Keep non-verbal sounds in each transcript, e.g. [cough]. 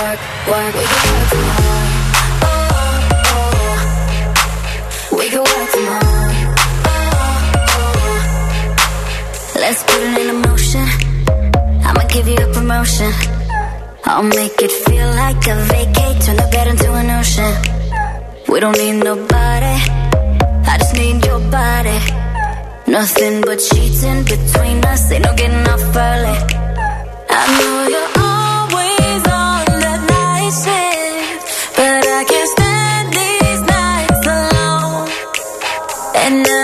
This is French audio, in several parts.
work, work. We can work from home. Oh, oh, oh. We can work from home. Oh, oh. Let's put it in motion. I'ma give you a promotion. I'll make it feel like a vacate. Turn the bed into an ocean. We don't need nobody. I just need your body. Nothing but sheets in between us. Ain't no getting off early. I know you're And I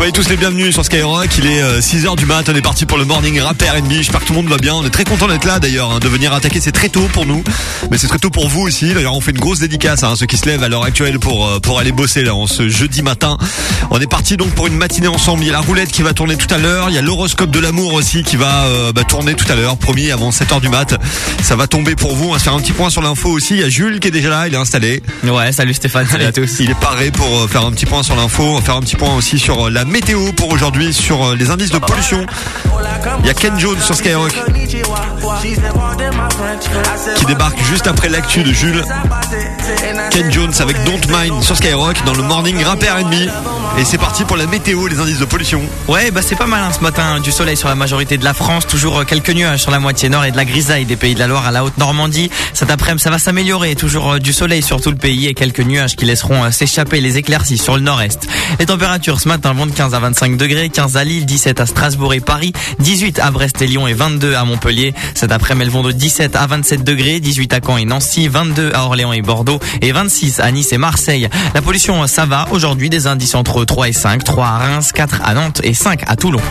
Soyez tous les bienvenus sur Skyrock, il est 6h du mat, on est parti pour le morning rap R&B, j'espère que tout le monde va bien, on est très content d'être là d'ailleurs, hein, de venir attaquer, c'est très tôt pour nous, mais c'est très tôt pour vous aussi, d'ailleurs on fait une grosse dédicace à ceux qui se lèvent à l'heure actuelle pour euh, pour aller bosser là, en ce jeudi matin. On est parti donc pour une matinée ensemble, il y a la roulette qui va tourner tout à l'heure, il y a l'horoscope de l'amour aussi qui va euh, bah, tourner tout à l'heure, promis avant 7h du mat, ça va tomber pour vous, on va se faire un petit point sur l'info aussi, il y a Jules qui est déjà là, il est installé. Ouais, salut Stéphane, salut à [laughs] tous. Il est paré pour euh, faire un petit point sur l'info, on va faire un petit point aussi sur euh, la météo pour aujourd'hui, sur euh, les indices de pollution. Il y a Ken Jones sur Skyrock qui débarque juste après l'actu de Jules. Ken Jones avec Don't Mind sur Skyrock dans le morning rap R&B. Et c'est parti pour la météo, les indices de pollution. Ouais, bah c'est pas mal hein, ce matin, du soleil sur la majorité de la France, toujours euh, quelques nuages sur la moitié nord et de la grisaille des pays de la Loire à la Haute-Normandie. Cet après-midi, ça va s'améliorer, toujours euh, du soleil sur tout le pays et quelques nuages qui laisseront s'échapper les éclaircies sur le nord-est. Les températures ce matin vont de 15 à 25 degrés, 15 à Lille, 17 à Strasbourg et Paris, 18 à Brest et Lyon et 22 à Montpellier. Cet après-midi, elles vont de 17 à 27 degrés, 18 à Caen et Nancy, 22 à Orléans et Bordeaux et 26 à Nice et Marseille. La pollution, ça va. Aujourd'hui, des indices entre 3 et 5, 3 à Reims, 4 à Nantes et 5 à Toulon.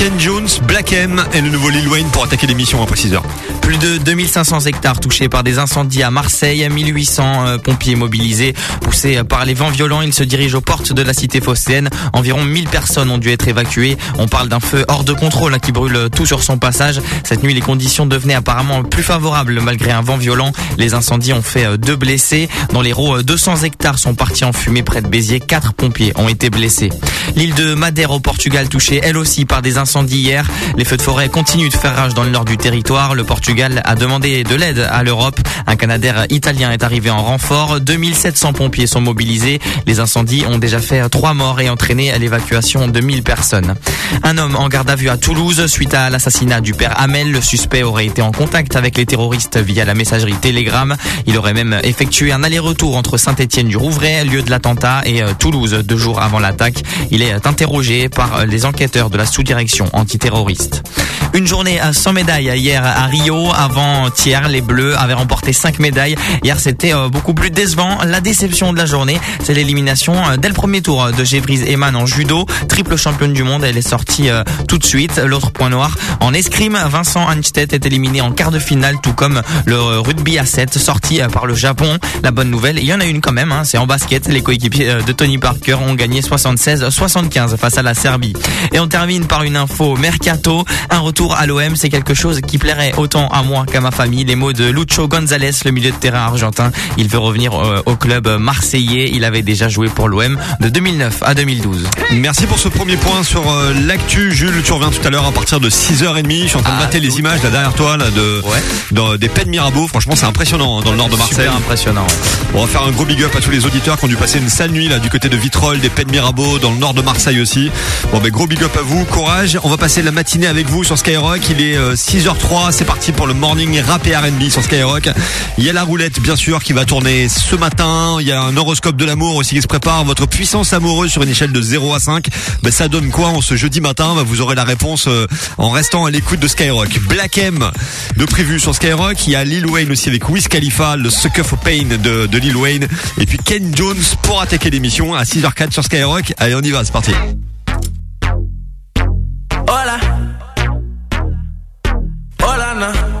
Ken Jones, Black M et le nouveau Lil Wayne pour attaquer l'émission 6 heures. Plus de 2500 hectares touchés par des incendies à Marseille, 1800 euh, pompiers mobilisés. Poussés par les vents violents, ils se dirigent aux portes de la cité phocéenne. Environ 1000 personnes ont dû être évacuées. On parle d'un feu hors de contrôle hein, qui brûle tout sur son passage. Cette nuit, les conditions devenaient apparemment plus favorables malgré un vent violent. Les incendies ont fait euh, deux blessés. Dans l'Hérault, euh, 200 hectares sont partis en fumée près de Béziers. Quatre pompiers ont été blessés. L'île de Madère au Portugal touchée elle aussi par des incendies hier. Les feux de forêt continuent de faire rage dans le nord du territoire. Le Portugal a demandé de l'aide à l'Europe. Un Canadair italien est arrivé en renfort. 2700 pompiers sont mobilisés. Les incendies ont déjà fait trois morts et entraîné l'évacuation de 1000 personnes. Un homme en garde à vue à Toulouse suite à l'assassinat du père Hamel. Le suspect aurait été en contact avec les terroristes via la messagerie Telegram. Il aurait même effectué un aller-retour entre Saint-Étienne du Rouvray, lieu de l'attentat, et euh, Toulouse deux jours avant l'attaque. Il est interrogé par les enquêteurs de la sous-direction antiterroriste. Une journée à 100 médailles hier à Rio. Avant-hier. Les Bleus avaient remporté 5 médailles. Hier, c'était euh, beaucoup plus décevant. La déception de la journée, c'est l'élimination euh, dès le premier tour de Gévrise Eman en judo, triple championne du monde. Elle est sortie euh, tout de suite. L'autre point noir en escrime, Vincent Hanstedt est éliminé en quart de finale, tout comme le rugby à 7 sorti par le Japon. La bonne nouvelle, il y en a une quand même. Hein, c'est en basket. Les coéquipiers de Tony Parker ont gagné 76-75 face à la Serbie. Et on termine par une info mercato. Un retour à l'OM, c'est quelque chose qui plairait autant à moi qu'à ma famille. Les mots de Lucho Gonzalez, le milieu de terrain argentin. Il veut revenir euh, au club marseillais. Il avait déjà joué pour l'OM de 2009 à 2012. Merci pour ce premier point sur euh, l'actu. Jules, tu reviens tout à l'heure à partir de 6h30. Je suis en train de Ah, mater les images là derrière toi là, de, dans- des de Mirabeau. Franchement, c'est impressionnant hein, dans le nord de Marseille. Super impressionnant. ouais. On va faire un gros big up à tous les auditeurs qui ont dû passer une sale nuit là du côté de Vitrolles, des de Mirabeau, dans le nord de Marseille aussi. Bon ben gros big up à vous, courage. On va passer la matinée avec vous sur Skyrock. Il est euh, 6h03, c'est parti pour le morning rap et R&B sur Skyrock. Il y a la roulette bien sûr qui va tourner ce matin. Il y a un horoscope de l'amour aussi qui se prépare. Votre puissance amoureuse sur une échelle de 0 à 5, ben ça donne quoi en ce jeudi matin? Ben, Vous aurez la réponse euh, en restant à l'écoute de Skyrock. Black M de prévu sur Skyrock. Il y a Lil Wayne aussi avec Wiz Khalifa, le Sucker for Pain de, Lil Wayne. Et puis Ken Jones pour attaquer l'émission à 6h04 sur Skyrock. Allez, on y va, c'est parti. Hola. Hola, me.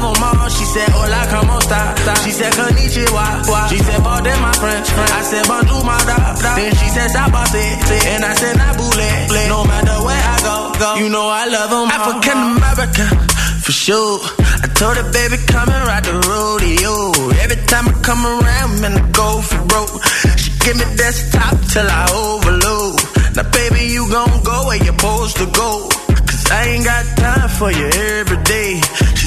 love them all. She said, hola, como esta? She said, konnichiwa. She said, pardon my French. I said, bonjour, my da. Then she said, sabase. And I said, nabule. No matter where I go, go. You know I love them African American, for sure. I told her, baby, come and ride the rodeo. Every time I come around, man, I go for broke. She give me desktop till I overload. Now, baby, you gon' go where you're supposed to go. Cause I ain't got time for you every day. She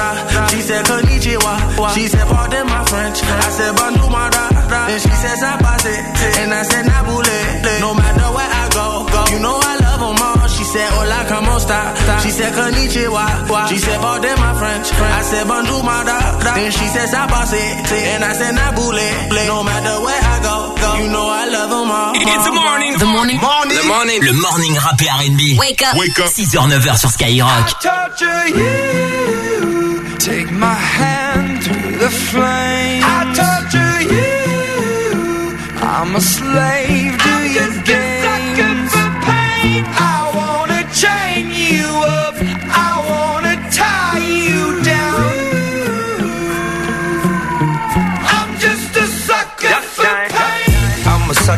She said, konnichiwa. She said, pardon my French. I said, bonjour, my da. Then she said, sabase. And I said, nabule. No matter where I go, go. You know I love them all. She said, hola, como esta? She said, konnichiwa. She said, pardon my French. I said, bonjour, my da. Then she said, sabase. And I said, nabule. No matter where I go, go. You know I love them all. It's the morning. The morning. Le morning. Le morning rap et R&B. Wake up. Wake up. 6h, 9h sur Skyrock. you. Take my hand through the flame. I torture you. I'm a slave to your games. I wanna chain you up.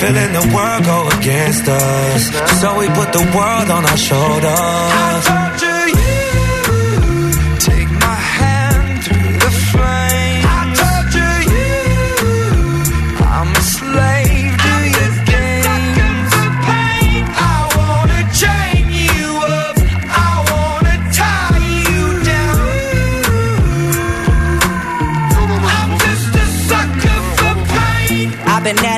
Feeling the world go against us. So we put the world on our shoulders.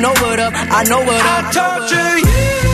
know what up, I know what I up. torture you.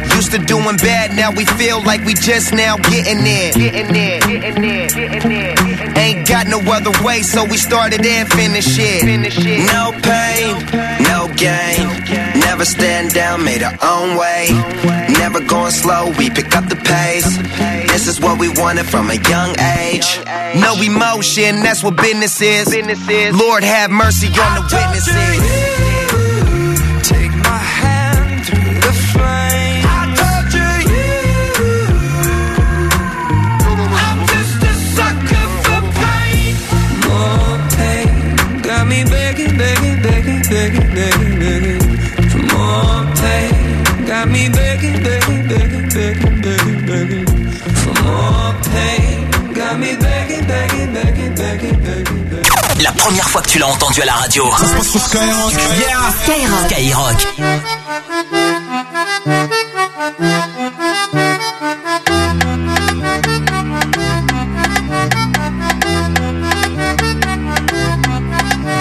Used to doing bad, now we feel like we just now getting there. Getting there, getting there, getting there. Ain't got no other way, so we started and finished it. No pain, no gain. Never stand down, made our own way. Never going slow, we pick up the pace. This is what we wanted from a young age. No emotion, that's what business is. Lord have mercy on the witnesses. La première fois que tu l'as entendu à la radio. Skyrock. Skyrock.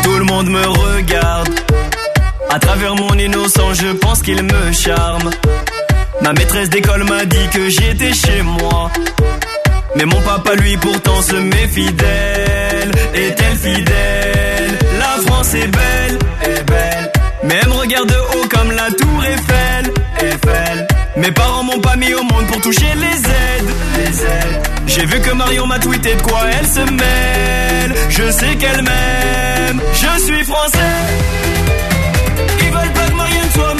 Tout le monde me regarde. À travers mon innocent, je pense qu'il me charme. Ma maîtresse d'école m'a dit que j'étais chez moi. Mais mon papa, lui, pourtant se méfie d'elle. Est-elle fidèle? La France est belle, est belle. Mais elle me regarde de haut comme la tour Eiffel, Eiffel. Mes parents m'ont pas mis au monde pour toucher les aides, les aides. J'ai vu que Marion m'a tweeté de quoi elle se mêle. Je sais qu'elle m'aime, je suis français. Ils veulent pas que Marianne soit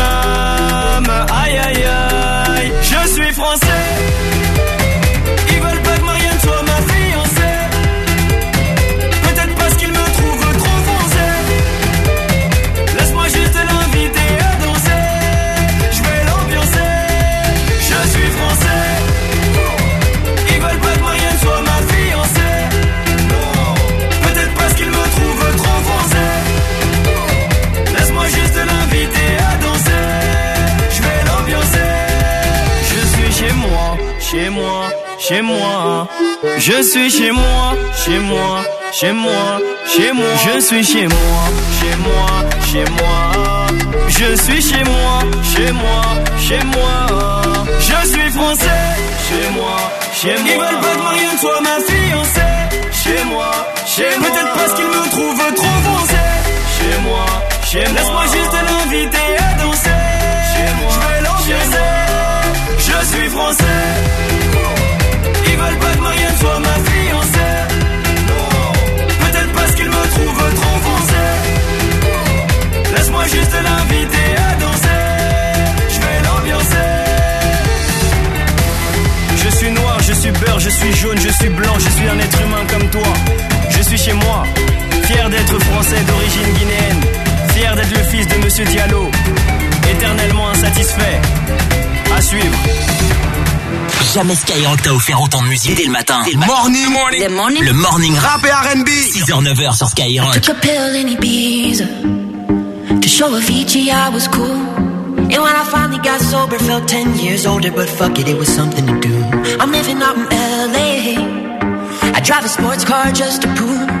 Je suis chez moi, chez moi, chez moi, chez moi. Je suis chez moi, chez moi, chez moi. Je suis chez moi, chez moi, chez moi. Je suis français, chez moi, chez moi. Ils veulent pas que Marianne soit ma fiancée. Chez moi, chez moi. Peut-être parce qu'ils me trouvent trop foncé. Chez moi, chez moi. Laisse-moi juste l'inviter à danser. Chez moi, je vais l'ambiancer. Je suis français. Ils veulent pas que Marianne soit ma fiancée. Peut-être parce qu'ils me trouvent trop foncé. Laisse-moi juste l'inviter à danser. Je vais l'ambiancer. Je suis noir, je suis beurre, je suis jaune, je suis blanc, je suis un être humain comme toi. Je suis chez moi, fier d'être français d'origine guinéenne, fier d'être le fils de Monsieur Diallo, éternellement insatisfait. À suivre. Jamais Skyrock t'a offert autant de musique dès le matin. Morning, Le morning. Le morning rap. Et R&B. 6h, 9h sur Skyrock. Took a pill in Ibiza to show Avicii I was cool. And when I finally got sober, felt 10 years older, but fuck it, it was something to do. I'm living out in LA. I drive a sports car just to prove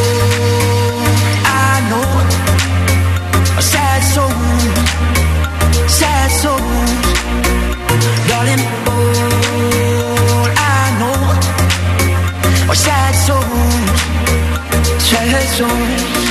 Darling, I know. Are sad souls. Sad souls.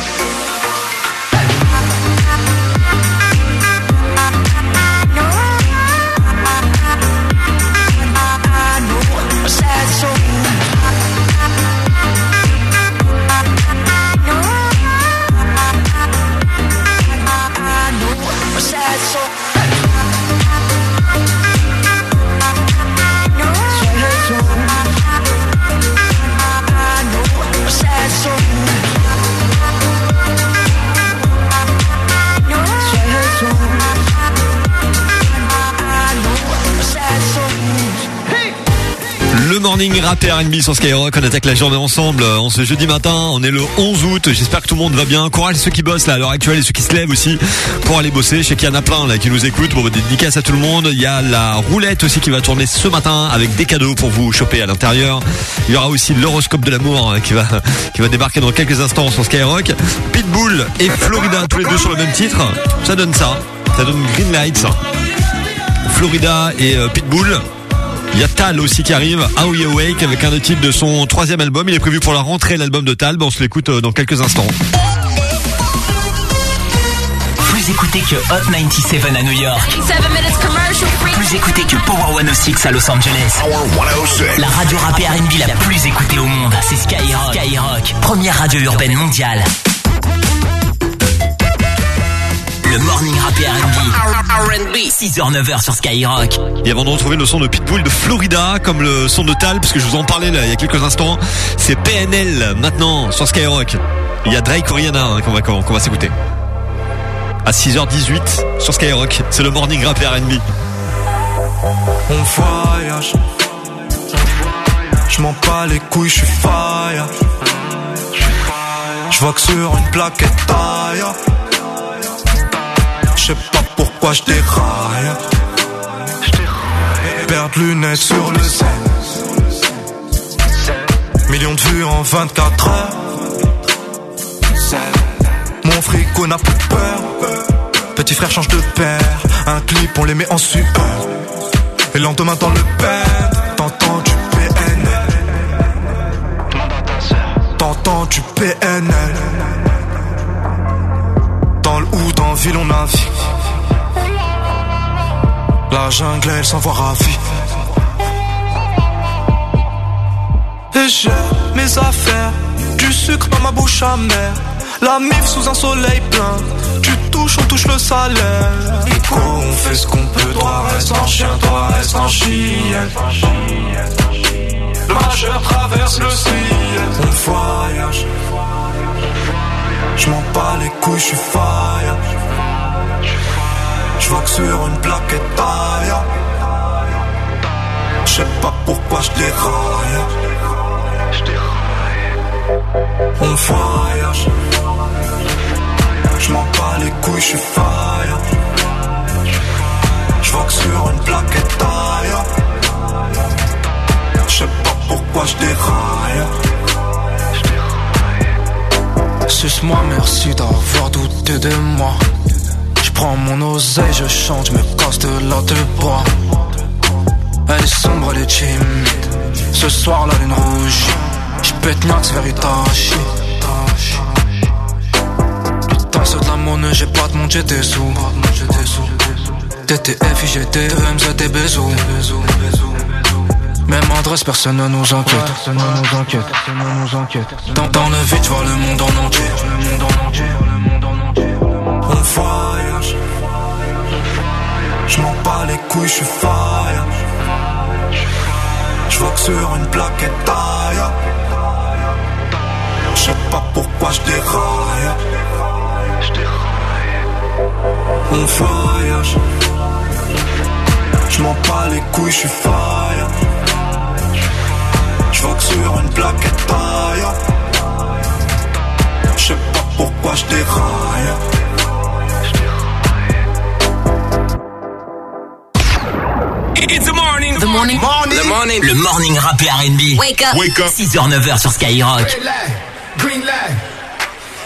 Morning rap et R&B sur Skyrock. On attaque la journée ensemble euh, en ce jeudi matin. On est le 11 août. J'espère que tout le monde va bien. Courage ceux qui bossent là à l'heure actuelle et ceux qui se lèvent aussi pour aller bosser. Je sais qu'il y en a plein là qui nous écoutent. Bon, dédicace à tout le monde. Il y a la roulette aussi qui va tourner ce matin avec des cadeaux pour vous choper à l'intérieur. Il y aura aussi l'horoscope de l'amour hein, qui va [laughs] qui va débarquer dans quelques instants sur Skyrock. Pitbull et Florida tous les deux sur le même titre. Ça donne ça. Ça donne Green Lights. Florida et euh, Pitbull. Il y a Tal aussi qui arrive, How You Awake, avec un des titres de son troisième album. Il est prévu pour la rentrée, l'album de Tal. Bon, on se l'écoute euh, dans quelques instants. Plus écouté que Hot 97 à New York. Plus écouté que Power 106 à Los Angeles. La radio rap et R&B la plus écoutée au monde, c'est Skyrock. Skyrock, première radio urbaine mondiale. Le morning rap R&B. 6h 9h sur Skyrock. Et avant de retrouver le son de Pitbull de Florida, comme le son de Tal, parce que je vous en parlais là, il y a quelques instants, c'est PNL maintenant sur Skyrock. Il y a Drake Oriana hein, qu'on va, qu'on va s'écouter. À 6h18 sur Skyrock, c'est le morning rap R&B. On voyage. Je m'en bats les couilles, je suis fire. Je vois que sur une plaquette taille. Je sais pas pourquoi je déraille. Perdre lunettes sur le zen. Millions de vues en 24 heures. Mon frigo n'a plus peur. Petit frère change de père. Un clip, on les met en sueur. Et le lendemain dans le bed, t'entends du PNL. T'entends du PNL. Dans ville, on navigue. La jungle, elle s'en voit ravie. Et j'ai mes affaires, du sucre dans ma bouche amère. La mif sous un soleil plein. Tu touches, on touche le salaire. Nico, on fait ce qu'on peut. Toi reste en chien, toi reste en chien. Le majeur traverse le ciel. Voyage. Je m'en bats les couilles, je suis fire. Je vois que sur une plaquette taille. Je sais pas pourquoi je déraille. On voyage. Je m'en bats les couilles, je suis fire. Je vois que sur une plaquette taille. Je sais pas pourquoi je déraille. Suce-moi, merci d'avoir douté de moi. Je prends mon oseille, je chante, je me casse de la de bois. Elle est sombre, elle est timide. Ce soir, la lune rouge. Je pète Nax vers Itachi. Putain, c'est de la monnaie, j'ai pas de monde, j'ai des sous. TTF, IGT, EMZ, des bisous. Même adresse, personne ne nous inquiète. Personne ne nous inquiète. Personne ne nous inquiète. Dans, dans le vide, je vois le monde en entier. Le monde en entier. Le monde en entier. On voyage. Je m'en bats les couilles, je suis fire. Je vois que sur une plaquette taille. Je sais pas pourquoi je déraille. On voyage. Je m'en bats les couilles, je suis fire. Je vois que sur une plaquette taille. Je sais pas pourquoi je déraille. It's the morning. The morning. The morning. Le morning rap et R&B. Wake up. Wake up. 6h 9h sur Skyrock. Red light, green light.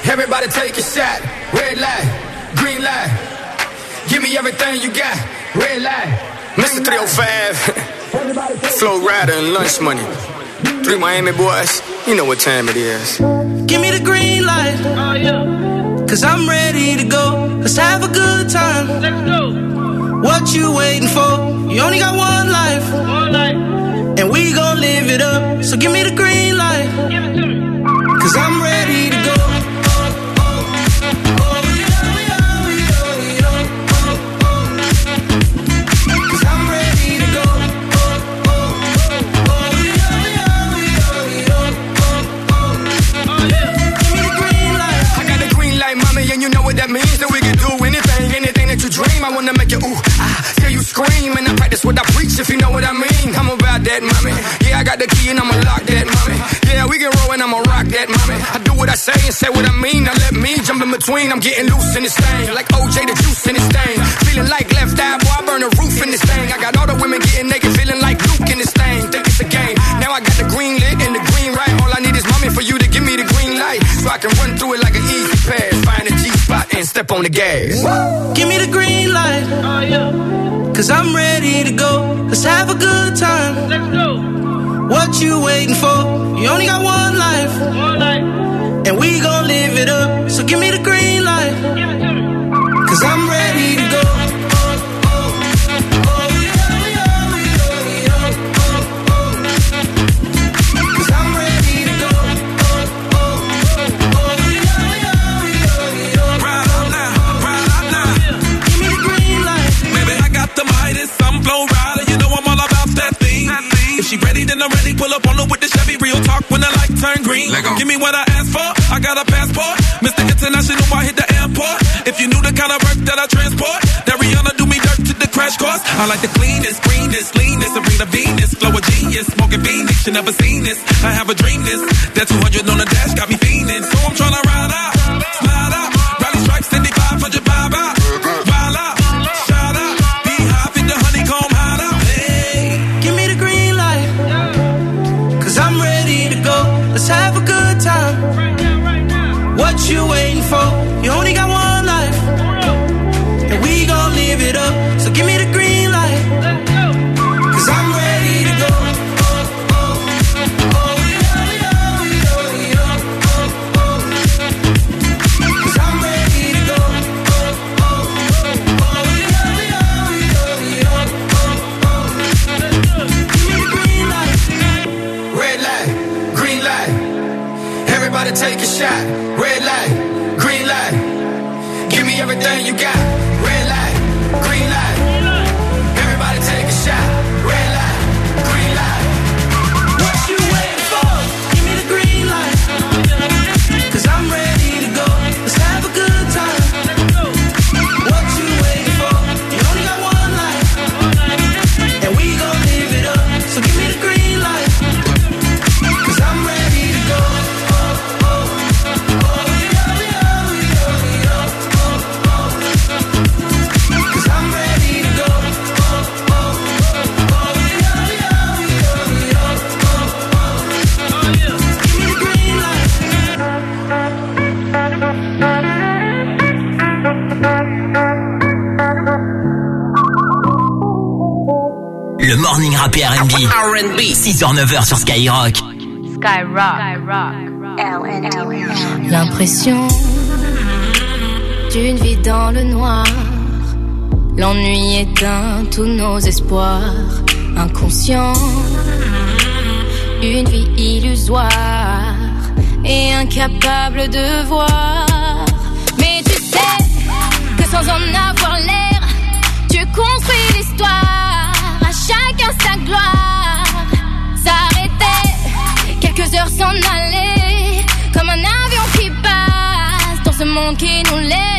Everybody take a shot. Red light, green light. Give me everything you got. Red light. Mr. 305, [laughs] Flow Rider and Lunch Money. Three Miami boys, you know what time it is. Give me the green light. Oh, Cause I'm ready to go. Let's have a good time. Let's go. What you waiting for? You only got one life. One life. And we gon' live it up. So give me the green light. Give it to me. Cause I'm ready to go. Scream. And I practice what I preach, if you know what I mean. I'm about that, mommy. Yeah, I got the key and I'ma lock that mommy. Yeah, we can roll and I'ma rock that mommy. I do what I say and say what I mean. Now let me jump in between. I'm getting loose in this thing. Like OJ, the juice in this thing. Feeling like left eye, boy, I burn the roof in this thing. I got all the women getting naked, feeling like Luke in this thing. Think it's a game. Now I got the green lit and the green right. All I need is mommy for you to give me the green light. So I can run through it like an easy pass. Find a G spot and step on the gas. Woo! Give me the green light. Oh, Cause I'm ready to go. Let's have a good time. Let's go. What you waiting for? You only got one life. One life. And we gon' live it up. So give me the green light. Give it to Cause I'm ready Pull up on her with the Chevy. Real talk when the light turn green. Give me what I asked for. I got a passport. Mr. International, I hit the airport. If you knew the kind of work that I transport, that Rihanna do me dirt to the crash course. I like the cleanest, greenest, leanest, Serena Venus, flow a genius, smoking Phoenix. You never seen this. I have a dream this. That 200 on the dash got me fiending. So I'm tryna ride out, What you got. Morning rap et R&B. R&B. 6h-9h sur Skyrock. L'impression d'une vie dans le noir. L'ennui éteint tous nos espoirs. Inconscient, une vie illusoire et incapable de voir. Mais tu sais que sans en avoir l'air, tu construis l'histoire. Gloire. S'arrêter, quelques heures s'en aller, comme un avion qui passe dans ce monde qui nous laisse.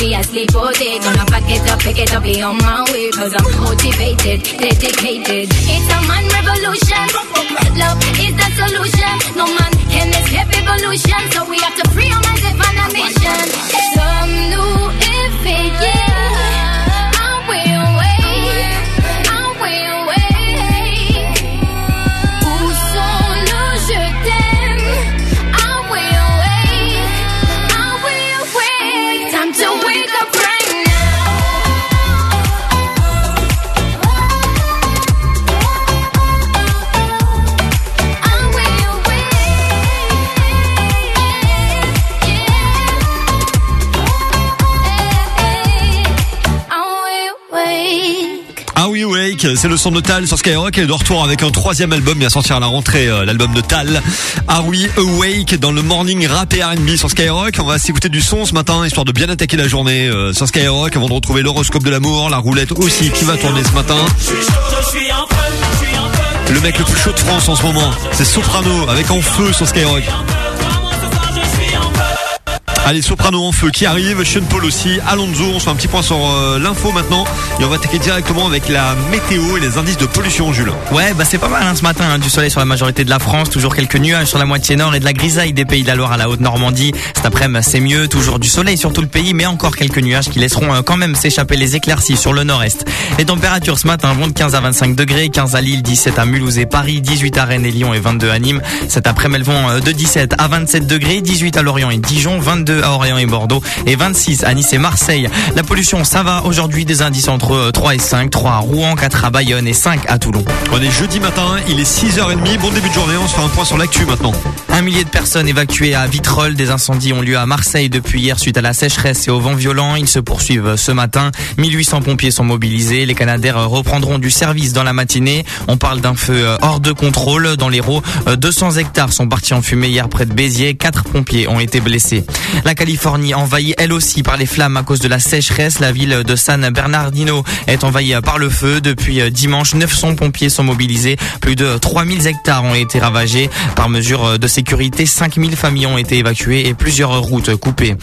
Be asleep all day. Gonna pack it up, pick it up, be on my way. Cause I'm motivated, dedicated. It's a man revolution. Love is the solution. No man can escape evolution. So we have to free our minds and find mission. Some new if yeah. I will wait. I will Wake, c'est le son de Tal sur Skyrock. Elle est de retour avec un troisième album, bien sortir à la rentrée, euh, l'album de Tal. Ah oui, Awake dans le morning rap et R&B sur Skyrock. On va s'écouter du son ce matin, histoire de bien attaquer la journée euh, sur Skyrock, avant de retrouver l'horoscope de l'amour, la roulette aussi qui va tourner ce matin. Le mec le plus chaud de France en ce moment, c'est Soprano avec En Feu sur Skyrock. Allez, Soprano en feu qui arrive, Sean Paul aussi, Alonso, on se fait un petit point sur euh, l'info maintenant et on va attaquer directement avec la météo et les indices de pollution, Jules. Ouais, bah c'est pas mal hein, ce matin, hein, du soleil sur la majorité de la France, toujours quelques nuages sur la moitié nord et de la grisaille des pays de la Loire à la Haute-Normandie. Cet après-midi, c'est mieux, toujours du soleil sur tout le pays, mais encore quelques nuages qui laisseront euh, quand même s'échapper les éclaircies sur le nord-est. Les températures ce matin vont de 15 à 25 degrés, 15 à Lille, 17 à Mulhouse et Paris, 18 à Rennes et Lyon et 22 à Nîmes. Cet après-midi, elles vont euh, de 17 à 27 degrés, 18 à Lorient et Dijon, 22 à Orléans et Bordeaux et 26 à Nice et Marseille. La pollution, ça va aujourd'hui des indices entre euh, 3 et 5, 3 à Rouen, 4 à Bayonne et 5 à Toulon. On est jeudi matin, il est 6h30, bon début de journée, on se fait un point sur l'actu maintenant. Un millier de personnes évacuées à Vitrolles. Des incendies ont lieu à Marseille depuis hier suite à la sécheresse et au vent violent. Ils se poursuivent ce matin. 1800 pompiers sont mobilisés. Les Canadaires reprendront du service dans la matinée. On parle d'un feu euh, hors de contrôle dans l'Hérault. Euh, 200 hectares sont partis en fumée hier près de Béziers. Quatre pompiers ont été blessés. La Californie envahie elle aussi par les flammes à cause de la sécheresse. La ville de San Bernardino est envahie par le feu. Depuis euh, dimanche, 900 pompiers sont mobilisés. Plus de 3000 hectares ont été ravagés. Par mesure de sécurité, 5000 familles ont été évacuées et plusieurs routes coupées.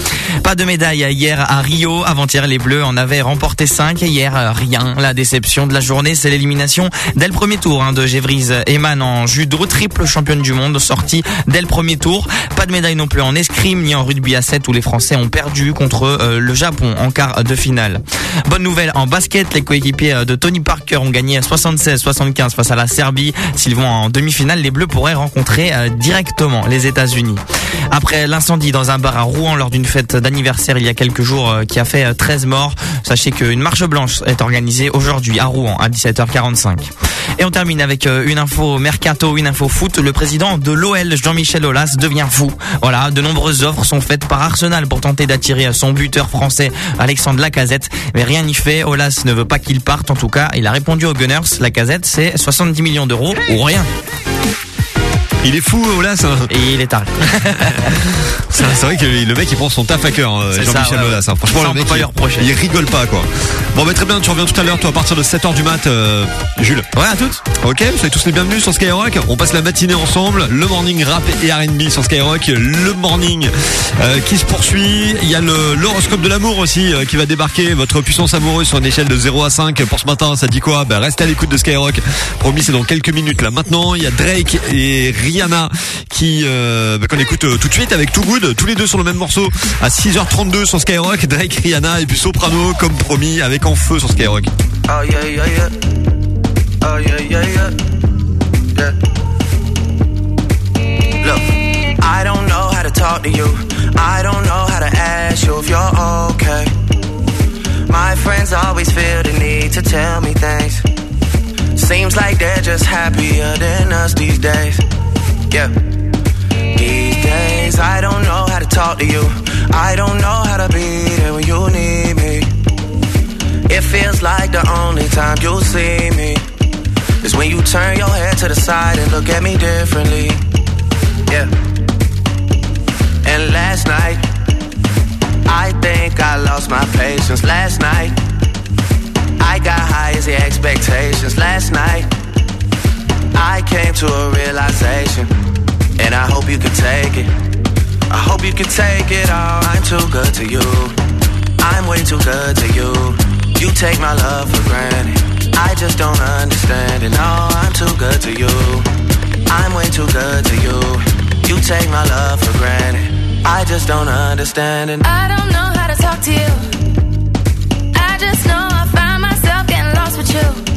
Pas de médaille hier à Rio. Avant-hier, les Bleus en avaient remporté 5. Hier, euh, rien. La déception de la journée, c'est l'élimination dès le premier tour hein, de Gévrise Eman en judo, triple championne du monde, sortie dès le premier tour. Pas de médaille non plus en escrime ni en rugby à 7 où les Français ont perdu contre euh, le Japon en quart de finale. Bonne nouvelle en basket, les coéquipiers euh, de Tony Parker ont gagné 76-75 face à la Serbie. S'ils vont en demi-finale, les Bleus pourraient rencontrer euh, directement les États-Unis. Après l'incendie dans un bar à Rouen lors d'une fête d'anniversaire il y a quelques jours qui a fait euh, 13 morts, sachez qu'une marche blanche est organisée aujourd'hui à Rouen à 17h45. Et on termine avec une info mercato, une info foot. Le président de l'OL, Jean-Michel Aulas, devient fou. Voilà, de nombreuses offres sont faites par Arsenal pour tenter d'attirer son buteur français, Alexandre Lacazette. Mais rien n'y fait. Aulas ne veut pas qu'il parte. En tout cas, il a répondu aux Gunners. Lacazette, c'est 70 millions d'euros ou rien. Il est fou, Olas. hein. Et il est tard. [laughs] C'est vrai que le mec il prend son taf à cœur, C'est Jean-Michel ouais, Aulas. hein. Franchement, Ça, le mec pas il, rigole pas quoi. Bon, bah très bien, tu reviens tout à l'heure, toi à partir de 7h du mat, euh, Jules. Ouais, à toutes. Ok, vous soyez tous les bienvenus sur Skyrock. On passe la matinée ensemble. Le morning rap et R&B sur Skyrock. Le morning euh, qui se poursuit. Il y a l'horoscope de l'amour aussi euh, qui va débarquer. Votre puissance amoureuse sur une échelle de 0 à 5 pour ce matin. Ça dit quoi? Bah, Restez à l'écoute de Skyrock. Promis, c'est dans quelques minutes là. Maintenant, il y a Drake et Rihanna qui euh, bah, qu'on écoute euh, tout de suite avec Too Good. Tous les deux sur le même morceau à 6h32 sur Skyrock. Drake, Rihanna et puis Soprano comme promis avec En Feu sur Skyrock. Seems like they're just happier than us these days. Yeah. These days, I don't know how to talk to you. I don't know how to be there when you need me. It feels like the only time you'll see me is when you turn your head to the side and look at me differently. Yeah. And last night, I think I lost my patience. Last night, I got high as the expectations. Last night, I came to a realization, and I hope you can take it. I hope you can take it all. I'm too good to you. I'm way too good to you. You take my love for granted. I just don't understand it. No, I'm too good to you. I'm way too good to you. You take my love for granted. I just don't understand it. I don't know how to talk to you. I just know I find myself getting lost with you.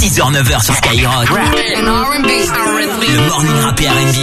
6h, 9h sur Skyrock. Le morning rap et R&B.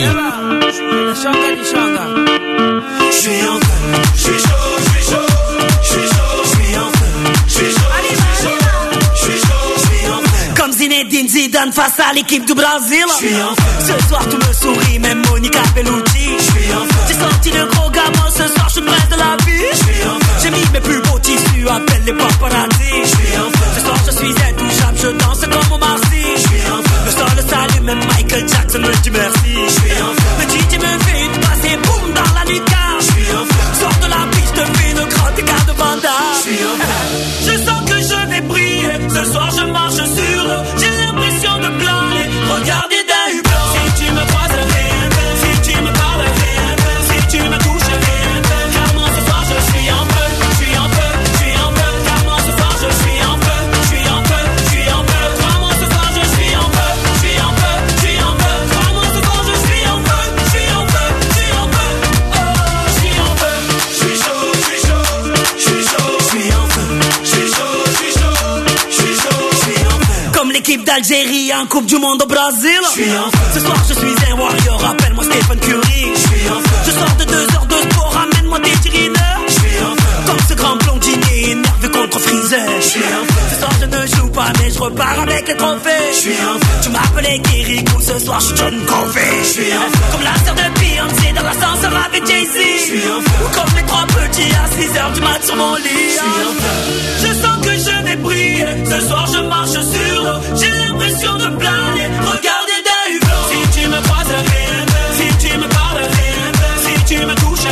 Zinedine Zidane face à l'équipe du Brésil. En feu. Ce soir tout me sourit, même Monica Bellucci. Je suis en feu. J'ai sorti le gros gamin, ce soir je suis près de la vie. Je suis en feu. J'ai mis mes plus beaux tissus, appelle les paparazzi. Je suis en feu. Ce soir je suis intouchable, je danse comme au Marcy. Je suis en feu. Le sol le salue, même Michael Jackson me dit merci. Je suis en feu. Le DJ me fait une passe et boum dans la nuca. Je suis en feu. Sors de la piste, fais une crotte et garde Vanda. Je suis en feu. L'équipe d'Algérie en Coupe du Monde au Brésil. Je suis en feu. Ce soir je suis un warrior, appelle-moi Stephen Curry. Je suis en feu. Je sors de deux heures de sport, ramène-moi des feu. Comme ce grand blondinier énervé contre Freezer. Je suis en feu. Ce soir je ne joue pas, mais je repars avec les trophées. Je suis en feu. Tu m'appelais Kirikou, ce soir je suis John Covey. Je suis en feu. Comme la sœur de Beyoncé dans l'ascenseur avec Jay-Z. Je suis en feu. Ou comme les trois petits à 6 heures du mat sur mon lit. Je suis en feu. Je sens que je Ce soir je marche sur l'eau. J'ai l'impression de planer. Regardez d'un hublot. Si tu me croises, rien. Si tu me parles, rien. Si tu me touches,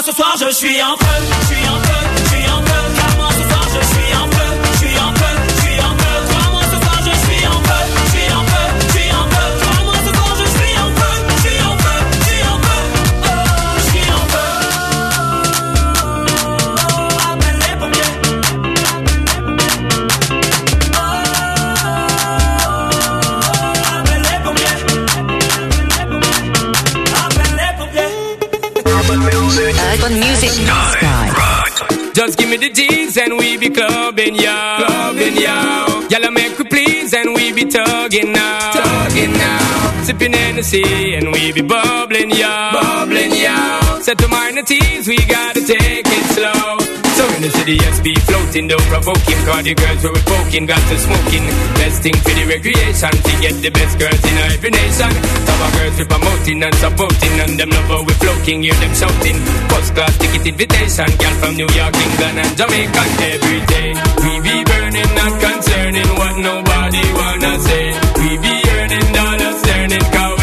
en feu, je suis en feu, je suis en feu. Me the G's and we be clubbing, yo. Clubbing, yo. Y'all make we please and we be tugging now. Tugging now. Sipping Hennessy and we be bubbling, yo. Bubbling, yo. Set to minor teas, we gotta take it slow. So the city, be floating, don't provoke him. Cause the girls where we poking, got to smoking. Best thing for the recreation, to get the best girls in every nation. Of girls we promoting and supporting, and them lover we floating, hear them shouting. First class ticket invitation, girl from New York, England, and Jamaica every day. We be burning, not concerning what nobody wanna say. We be earning dollars, turning, cause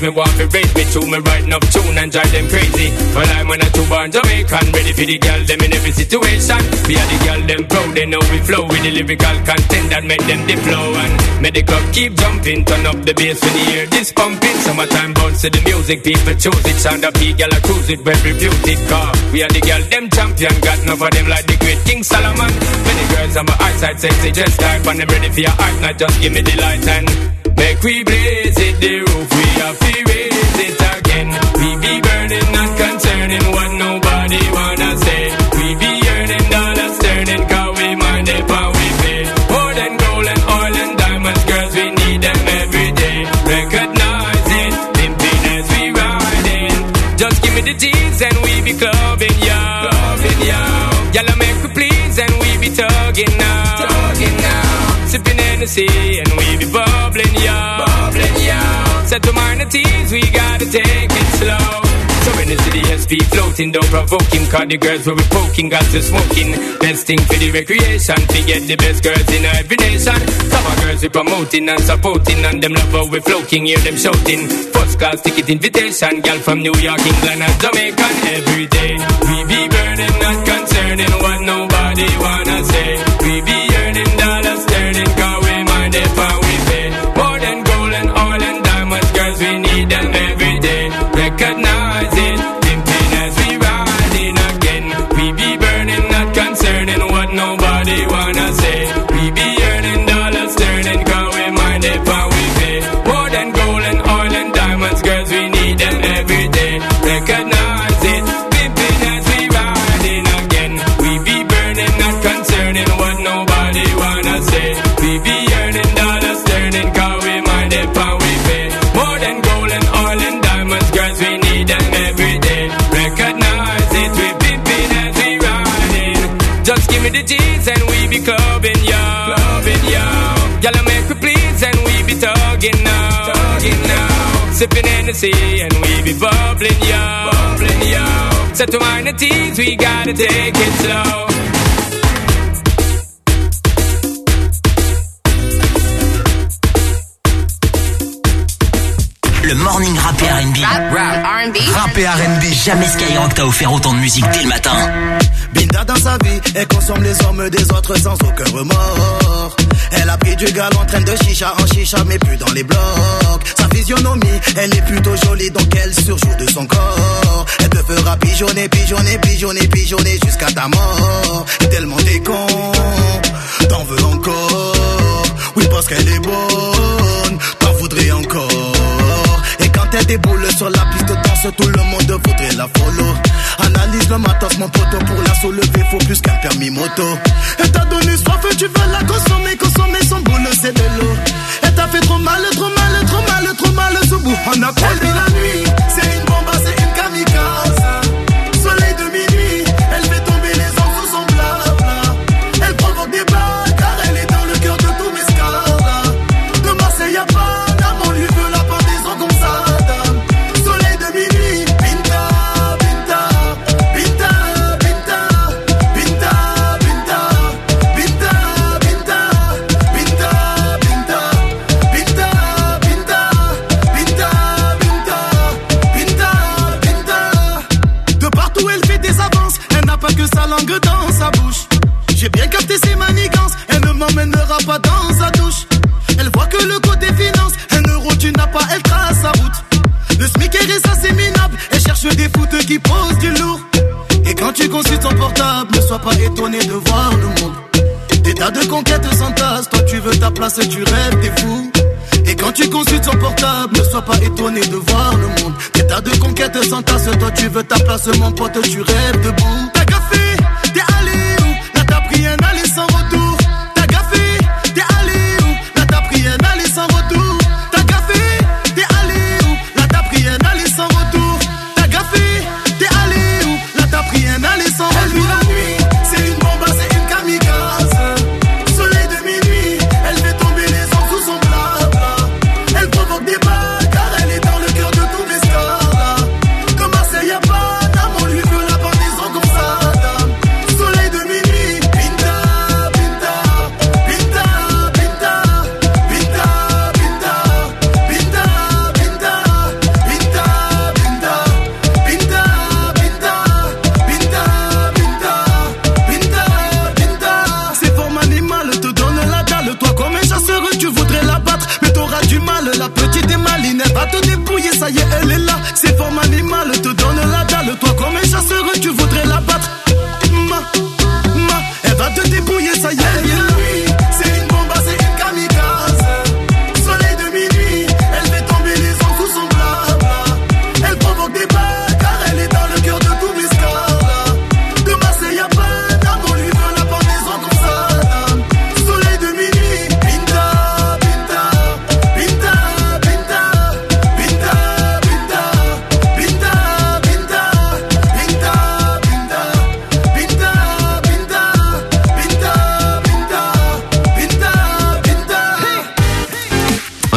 me, want to raise me to me, writing up tune and drive them crazy. Well, I'm on a two born Jamaican, ready for the girl, them in every situation. We are the girl, them proud, they know we flow with the lyrical content that make them dip flow. And make the club keep jumping, turn up the bass when you hear this pumping. Summertime bounce to the music, people choose it. Sound up, girl, I cruise it, well reputed car. We are the girl, them champion, got enough of them like the great King Solomon. Many girls on my eyesight, sexy, just type, and them ready for your heart, not just give me the light and make we blaze it, the roof, we have to raise it again. We be burning, not concerning what nobody wanna say. We be earning dollars, turning, cause we mind it, and we pay. More than gold and oil and diamonds, girls, we need them every day. Recognize it, pimping as we riding. Just give me the G's and we be clubbing, yo. Clubbing, yo. Y'all make we please and we be tugging now. Tugging now. Sipping Hennessy and minor we gotta take it slow. So in the city, SP floating, don't provoke him. Cause the girls where we poking, got to smoking. Best thing for the recreation, to get the best girls in every nation. Some girls we promoting and supporting, and them love how we floating, hear them shouting. First class ticket invitation, girl from New York, England, and Jamaica every day. We be burning, not concerning what nobody wanna Sipping Hennessy and we be bubbling, yo. Bubbling, yo. Set to minor teas, we gotta take it slow. Le morning rap et R&B. R&B. Rap et R&B. Jamais Skyrock t'a offert autant de musique dès le matin. Binda dans sa vie, elle consomme les hommes des autres sans aucun remords. Elle a pris du gal en train de chicha en chicha, mais plus dans les blocs. Sa physionomie, elle est plutôt jolie, donc elle surjoue de son corps. Elle te fera pigeonner, pigeonner, pigeonner, pigeonner jusqu'à ta mort. Et tellement t'es con, t'en veux encore? Oui, parce qu'elle est bonne, t'en voudrais encore? Elle déboule sur la piste de danse, tout le monde voudrait la follow. Analyse le matos, mon poteau, pour la soulever, faut plus qu'un permis moto. Elle t'a donné soif, tu veux la consommer, consommer son boule, c'est de l'eau. Elle t'a fait trop mal, trop mal, trop mal, trop mal, ce bout. On a promis la nuit, c'est une bombe, ta place tu rêves, t'es fou. Et quand tu consultes son portable, ne sois pas étonné de voir le monde. T'as de conquêtes sans tasse, toi tu veux ta place, mon pote, tu rêves debout.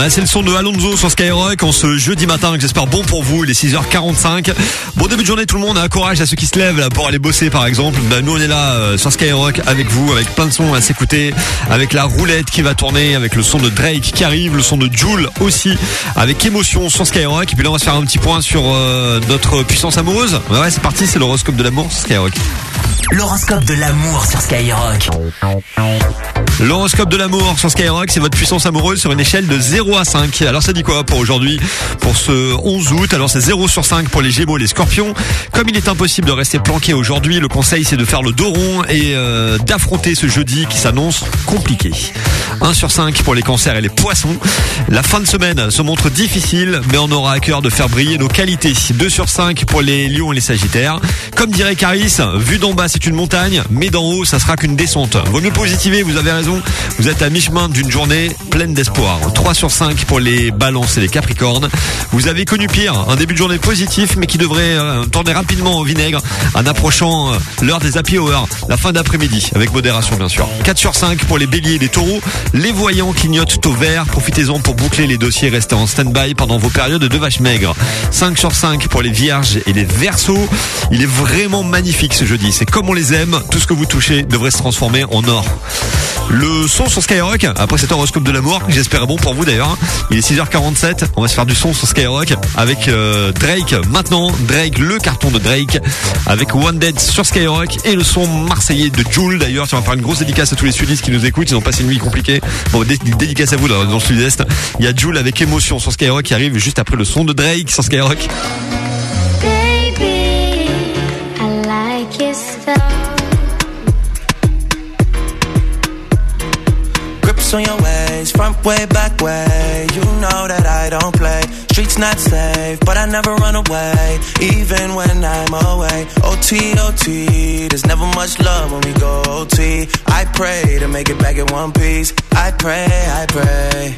C'est le son de Alonso sur Skyrock en ce jeudi matin que j'espère bon pour vous, il est 6h45. Bon début de journée tout le monde, courage à ceux qui se lèvent là, pour aller bosser par exemple. Bah, nous on est là euh, sur Skyrock avec vous, avec plein de sons à s'écouter, avec la roulette qui va tourner, avec le son de Drake qui arrive, le son de Joule aussi, avec émotion sur Skyrock. Et puis là on va se faire un petit point sur euh, notre puissance amoureuse. Ouais, ouais c'est parti, c'est l'horoscope de l'amour sur Skyrock. L'horoscope de l'amour sur Skyrock. L'horoscope de l'amour sur Skyrock, c'est votre puissance amoureuse sur une échelle de 0 à 5. Alors ça dit quoi pour aujourd'hui Pour ce 11 août, alors c'est 0 sur 5 pour les Gémeaux et les Scorpions. Comme il est impossible de rester planqué aujourd'hui, le conseil c'est de faire le dos rond et euh, d'affronter ce jeudi qui s'annonce compliqué. 1 sur 5 pour les cancers et les poissons. La fin de semaine se montre difficile, mais on aura à cœur de faire briller nos qualités. 2 sur 5 pour les lions et les sagittaires. Comme dirait Caris, vu d'en bas c'est une montagne, mais d'en haut ça sera qu'une descente. Vaut mieux positiver, vous avez raison. Vous êtes à mi-chemin d'une journée pleine d'espoir. 3 sur 5 pour les balances et les capricornes. Vous avez connu pire, un début de journée positif, mais qui devrait euh, tourner rapidement au vinaigre en approchant euh, l'heure des happy hours, la fin d'après-midi, avec modération bien sûr. 4 sur 5 pour les béliers et les taureaux. Les voyants clignotent au vert. Profitez-en pour boucler les dossiers restés en stand-by pendant vos périodes de vaches maigres. 5 sur 5 pour les vierges et les versos. Il est vraiment magnifique ce jeudi. C'est comme on les aime. Tout ce que vous touchez devrait se transformer en or. Le son sur Skyrock, après cet horoscope de l'amour, j'espère bon pour vous d'ailleurs. Il est 6h47, on va se faire du son sur Skyrock avec euh, Drake. Maintenant, Drake, le carton de Drake, avec One Dead sur Skyrock et le son marseillais de Joule d'ailleurs. Tu vas faire une grosse dédicace à tous les sudistes qui nous écoutent, ils ont passé une nuit compliquée. Bon, dé- dédicace à vous dans, le sud-est. Il y a Joule avec émotion sur Skyrock qui arrive juste après le son de Drake sur Skyrock. Baby, I like your On your ways, front way, back way. You know that I don't play. Streets not safe, but I never run away, even when I'm away. OT, OT, there's never much love when we go OT. I pray to make it back in one piece. I pray, I pray.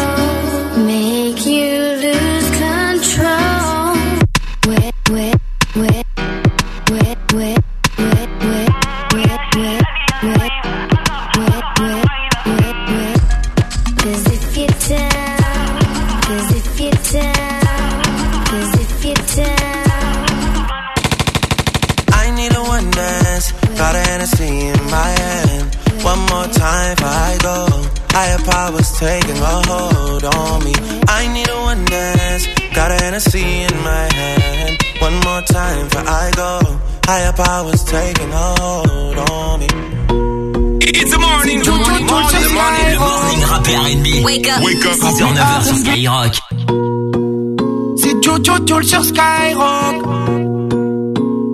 taking a hold on me. I need a one dance, got a Hennessy in my hand. One more time for I go. Higher powers taking a hold on me. It's a morning, morning, morning, morning, morning. Le morning rap R&B. Wake up. Wake up. 6h, 9h sur Skyrock. C'est Jojo Tool sur Skyrock.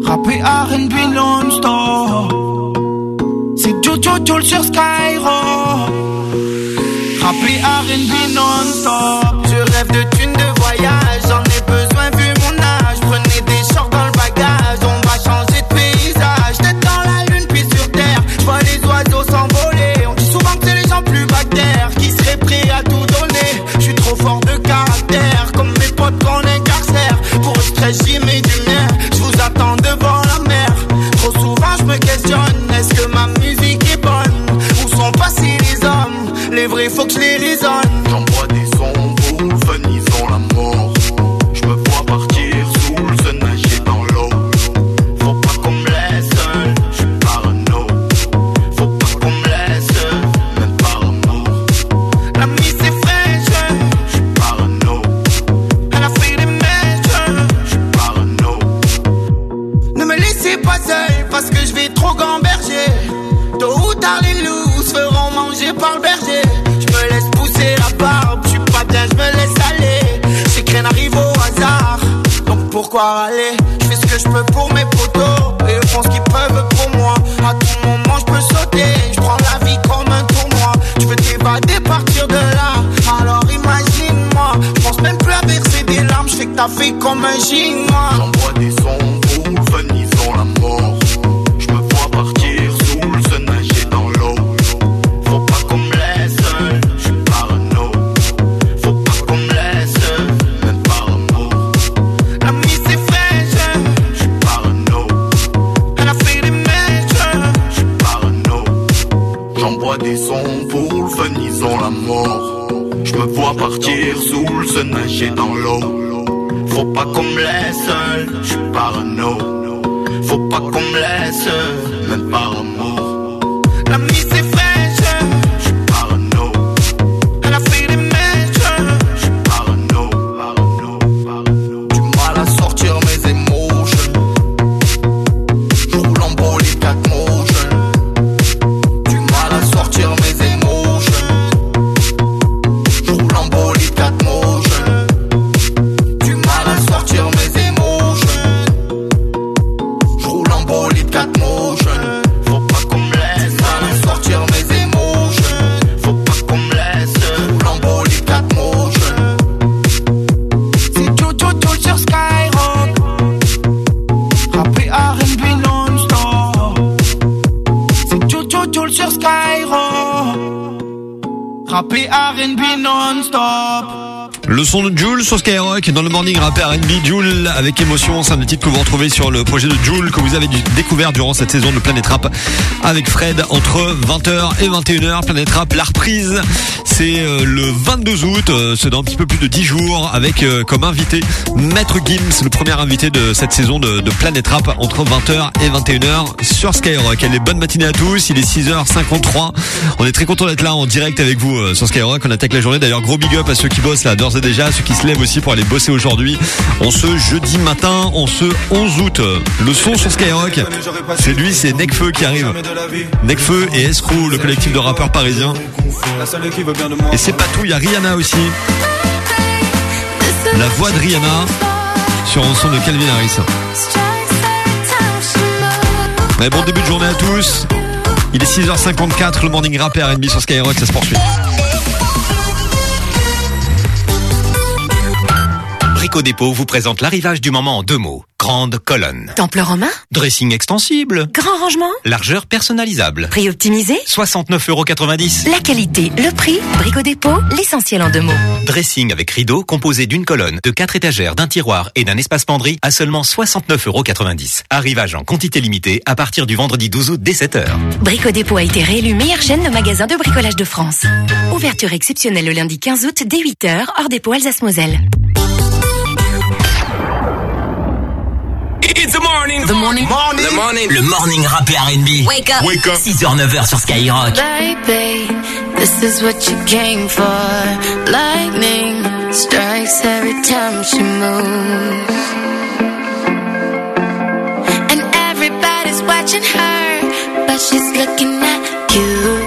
Rap R&B non-stop. C'est Jojo Tool sur Skyrock. Rapper R&B non-stop. Je rêve de thunes de voyage J'en ai besoin vu Fuck je les dans le morning rappé R&B Joule avec émotion. C'est un des titres que vous retrouvez sur le projet de Joule que vous avez découvert durant cette saison de Planète Rap avec Fred entre 20h et 21h. Planète Rap, la reprise, c'est euh, le 22 août. Euh, c'est dans un petit peu plus de 10 jours avec euh, comme invité Maître Gims, le premier invité de cette saison de, de Planète Rap entre 20h et 21h sur Skyrock. Allez, bonne matinée à tous. Il est 6h53. On est très content d'être là en direct avec vous sur Skyrock. On attaque la journée. D'ailleurs, gros big up à ceux qui bossent là d'ores et déjà, ceux qui se lèvent aussi pour aller bosser aujourd'hui. On ce jeudi matin, on ce 11 août. Le son sur Skyrock, c'est lui, c'est Necfeu qui arrive. Necfeu et Escrew, le collectif de rappeurs parisiens. Et c'est pas tout, il y a Rihanna aussi. La voix de Rihanna sur un son de Calvin Harris. Mais bon début de journée à tous. Il est 6h54, le morning rap et R&B sur Skyrock, ça se poursuit. Brico Dépôt vous présente l'arrivage du moment en deux mots. Grande colonne. Temple romain Dressing extensible. Grand rangement Largeur personnalisable. Prix optimisé 69,90€. La qualité, le prix, Brico Dépôt, l'essentiel en deux mots. Dressing avec rideau composé d'une colonne, de quatre étagères, d'un tiroir et d'un espace penderie à seulement 69,90€. Arrivage en quantité limitée à partir du vendredi 12 août dès 7h. Brico Dépôt a été réélu meilleure chaîne de magasins de bricolage de France. Ouverture exceptionnelle le lundi 15 août dès 8h, hors dépôt Alsace-Moselle. It's the morning. The morning. morning. The morning. Le morning rap et R&B. Wake up. Wake up. 6h, 9h sur Skyrock. Baby, this is what you came for. Lightning strikes every time she moves. And everybody's watching her, but she's looking at you.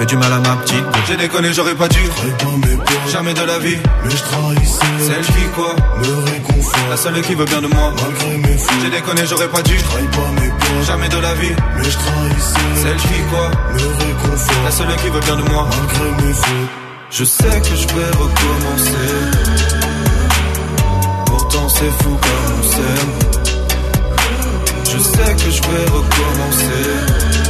J'ai fait du mal à ma petite. J'ai déconné, j'aurais pas dû. Jamais de la vie. Mais je trahissais. Celle qui quoi Me réconfort. La seule qui veut bien de moi. Malgré mes fautes. J'ai déconné, j'aurais pas dû. Pas mes. Jamais de la vie. Mais je trahissais. Celle qui quoi Me réconfort. La seule qui veut bien de moi. Malgré mes. Je sais que je vais recommencer. Pourtant c'est fou comme on s'aime. Je sais que je vais recommencer.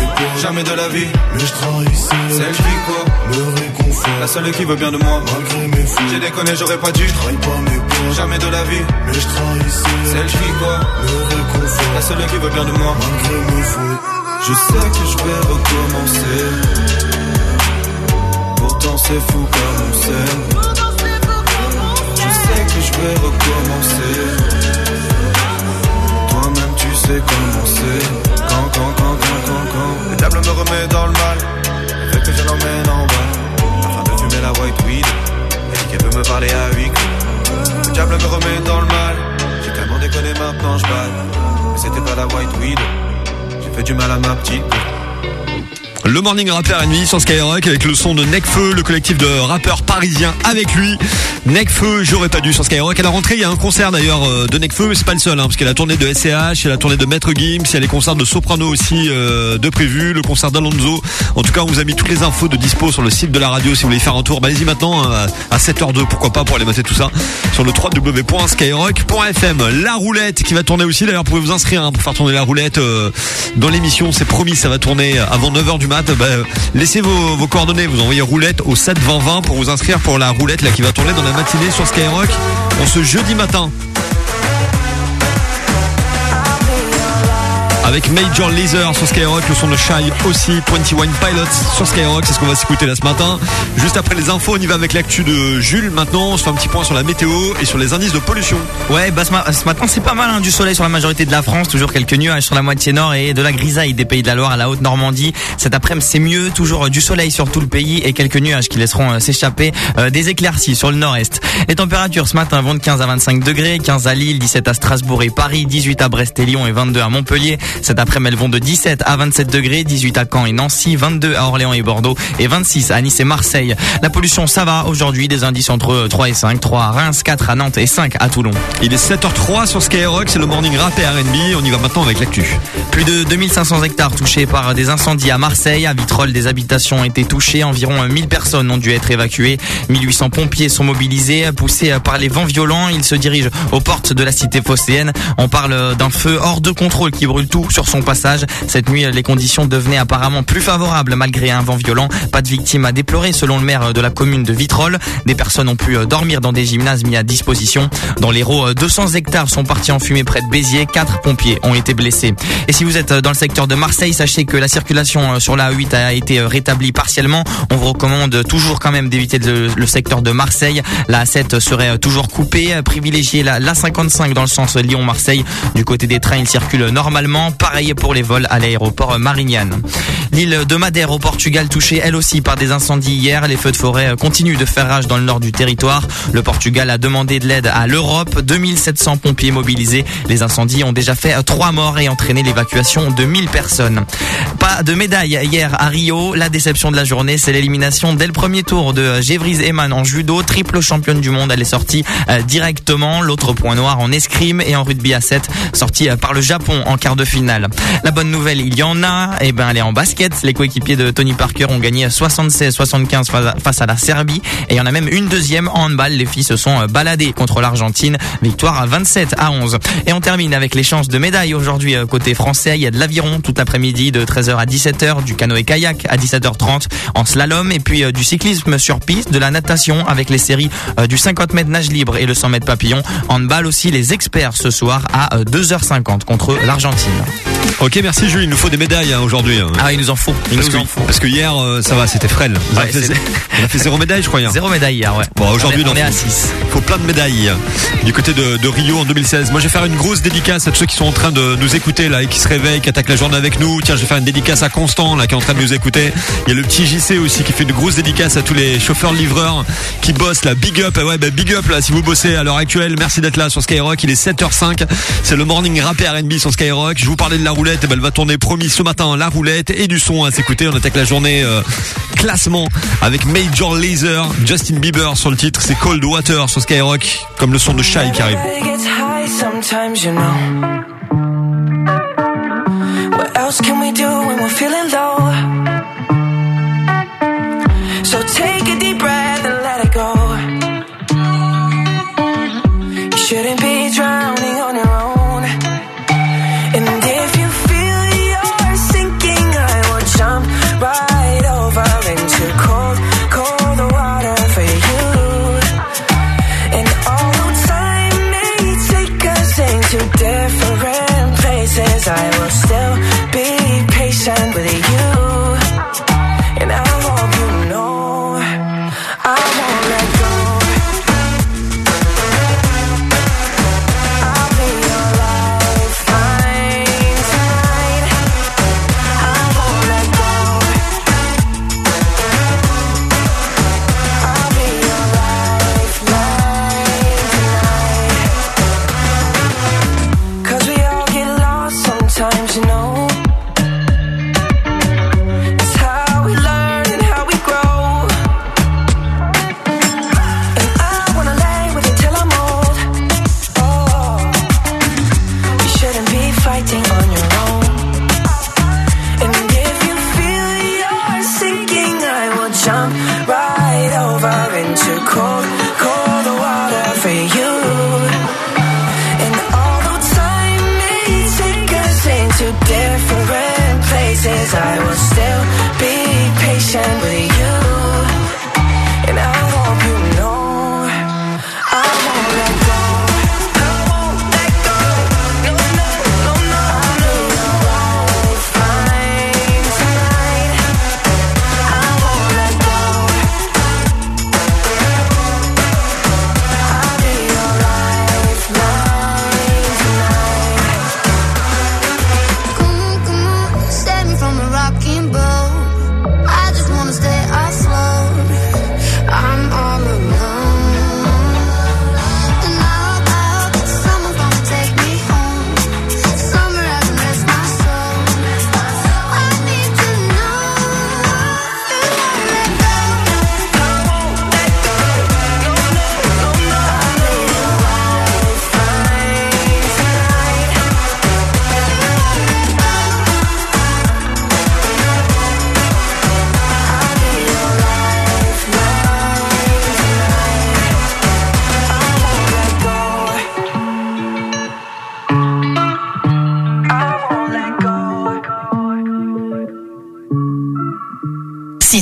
Jamais de la vie. Mais je trahissais. Celle qui quoi Me réconfort. La seule qui veut bien de moi. Malgré mes fautes. J'ai déconné, j'aurais pas dû. Trahis pas mes peurs. Jamais de la vie. Mais je trahissais. Celle qui quoi Me réconfort. La seule qui veut bien de moi. Malgré mes fautes. Je sais que je vais recommencer. Pourtant c'est fou comme on s'aime. Je sais que je vais recommencer. Toi-même tu sais comment c'est. Le diable me remet dans le mal. Veut que je l'emmène en bas. Afin de fumer la White Weed. Elle dit qu'elle veut me parler à huis clos. Le diable me remet dans le mal. J'ai tellement déconné maintenant je bade. Mais c'était pas la White Weed. J'ai fait du mal à ma petite. Le morning rapper à nuit sur Skyrock avec le son de Necfeu, le collectif de rappeurs parisiens avec lui. Necfeu, j'aurais pas dû sur Skyrock. À la rentrée, il y a un concert d'ailleurs euh, de Necfeu, mais c'est pas le seul, hein, parce qu'il y a la tournée de SCH, il y a la tournée de Maître Gims, il y a les concerts de Soprano aussi euh, de prévu, le concert d'Alonso. En tout cas, on vous a mis toutes les infos de dispo sur le site de la radio si vous voulez faire un tour. Bah, allez-y maintenant hein, à 7h02, pourquoi pas, pour aller mater tout ça sur le www.skyrock.fm. La roulette qui va tourner aussi, d'ailleurs, vous pouvez vous inscrire hein, pour faire tourner la roulette euh, dans l'émission. C'est promis, ça va tourner avant 9h du euh, laissez vos, coordonnées, vous envoyez roulette au 7 20 20 pour vous inscrire pour la roulette qui va tourner dans la matinée sur Skyrock en ce jeudi matin. Avec Major Lazer sur Skyrock, le son de Shy aussi, 21 Pilots sur Skyrock, c'est ce qu'on va s'écouter là ce matin. Juste après les infos, on y va avec l'actu de Jules. Maintenant, on se fait un petit point sur la météo et sur les indices de pollution. Ouais, bah ce, ma- ce matin c'est pas mal hein, du soleil sur la majorité de la France, toujours quelques nuages sur la moitié nord et de la grisaille des pays de la Loire à la Haute-Normandie. Cet après-midi c'est mieux, toujours euh, du soleil sur tout le pays et quelques nuages qui laisseront euh, s'échapper euh, des éclaircies sur le nord-est. Les températures ce matin vont de 15 à 25 degrés, 15 à Lille, 17 à Strasbourg et Paris, 18 à Brest et Lyon et 22 à Montpellier. Cet après-midi elles vont de 17 à 27 degrés, 18 à Caen et Nancy, 22 à Orléans et Bordeaux et 26 à Nice et Marseille. La pollution ça va aujourd'hui, des indices entre 3 et 5, 3 à Reims, 4 à Nantes et 5 à Toulon. Il est 7h03 sur Skyrock, c'est le morning rap et R&B. On y va maintenant avec l'actu. Plus de 2500 hectares touchés par des incendies à Marseille. À Vitrolles, des habitations ont été touchées. Environ 1000 personnes ont dû être évacuées. 1800 pompiers sont mobilisés. Poussés par les vents violents, ils se dirigent aux portes de la cité phocéenne. On parle d'un feu hors de contrôle qui brûle tout sur son passage. Cette nuit, les conditions devenaient apparemment plus favorables malgré un vent violent. Pas de victimes à déplorer selon le maire de la commune de Vitrolles. Des personnes ont pu dormir dans des gymnases mis à disposition. Dans l'Hérault, 200 hectares sont partis en fumée près de Béziers. Quatre pompiers ont été blessés. Et si vous êtes dans le secteur de Marseille, sachez que la circulation sur la A8 a été rétablie partiellement. On vous recommande toujours quand même d'éviter le, secteur de Marseille. La A7 serait toujours coupée. Privilégiez la 55 dans le sens Lyon-Marseille. Du côté des trains, il circule normalement. Pareil pour les vols à l'aéroport Marignane. L'île de Madère au Portugal touchée elle aussi par des incendies hier. Les feux de forêt continuent de faire rage dans le nord du territoire. Le Portugal a demandé de l'aide à l'Europe. 2700 pompiers mobilisés. Les incendies ont déjà fait trois morts et entraîné l'évacuation de 1000 personnes. Pas de médaille hier à Rio. La déception de la journée, c'est l'élimination dès le premier tour de Gévrise Eman en judo, triple championne du monde. Elle est sortie euh, directement. L'autre point noir en escrime et en rugby à 7, sortie euh, par le Japon en quart de finale. La bonne nouvelle, il y en a. Et ben, elle est en basket. Les coéquipiers de Tony Parker ont gagné 76-75 face à la Serbie. Et il y en a même une deuxième en handball. Les filles se sont euh, baladées contre l'Argentine. Victoire à 27 à 11. Et on termine avec les chances de médaille aujourd'hui côté français. Il y a de l'aviron tout l'après-midi de 13h à 17h, du canoë-kayak à 17h30 en slalom et puis du cyclisme sur piste, de la natation avec les séries euh, du 50 mètres nage libre et le 100 mètres papillon. Handball aussi les experts ce soir à euh, 2h50 contre l'Argentine. Ok, merci Jules. Il nous faut des médailles hein, aujourd'hui. hein. Ah, il nous en faut. Il parce, nous que, en faut. parce que hier, euh, ça va, c'était frêle. On, a Ouais, fait, c'est- [laughs] on a fait zéro médaille, je crois. hier. Zéro médaille hier, ouais. Bon, aujourd'hui, on est, on non. est à 6. Il faut plein de médailles du côté de, de Rio en 2016. Moi, je vais faire une grosse dédicace à tous ceux qui sont en train de nous écouter là et qui se réveillent, qui attaquent la journée avec nous. Tiens, je vais faire une dédicace à Constant là qui est en train de nous écouter. Il y a le petit JC aussi qui fait une grosse dédicace à tous les chauffeurs livreurs qui bossent là. Big up, ouais, bah, big up là si vous bossez à l'heure actuelle. Merci d'être là sur Skyrock. Il est 7h05. C'est le morning rap et R&B sur Skyrock. Je vous parlais de la roulette. Et ben, elle va tourner promis ce matin la roulette et du son à s'écouter. On attaque la journée euh, classement avec Major Lazer, Justin Bieber sur le titre. C'est Cold Water sur Skyrock comme le son de Shy qui arrive.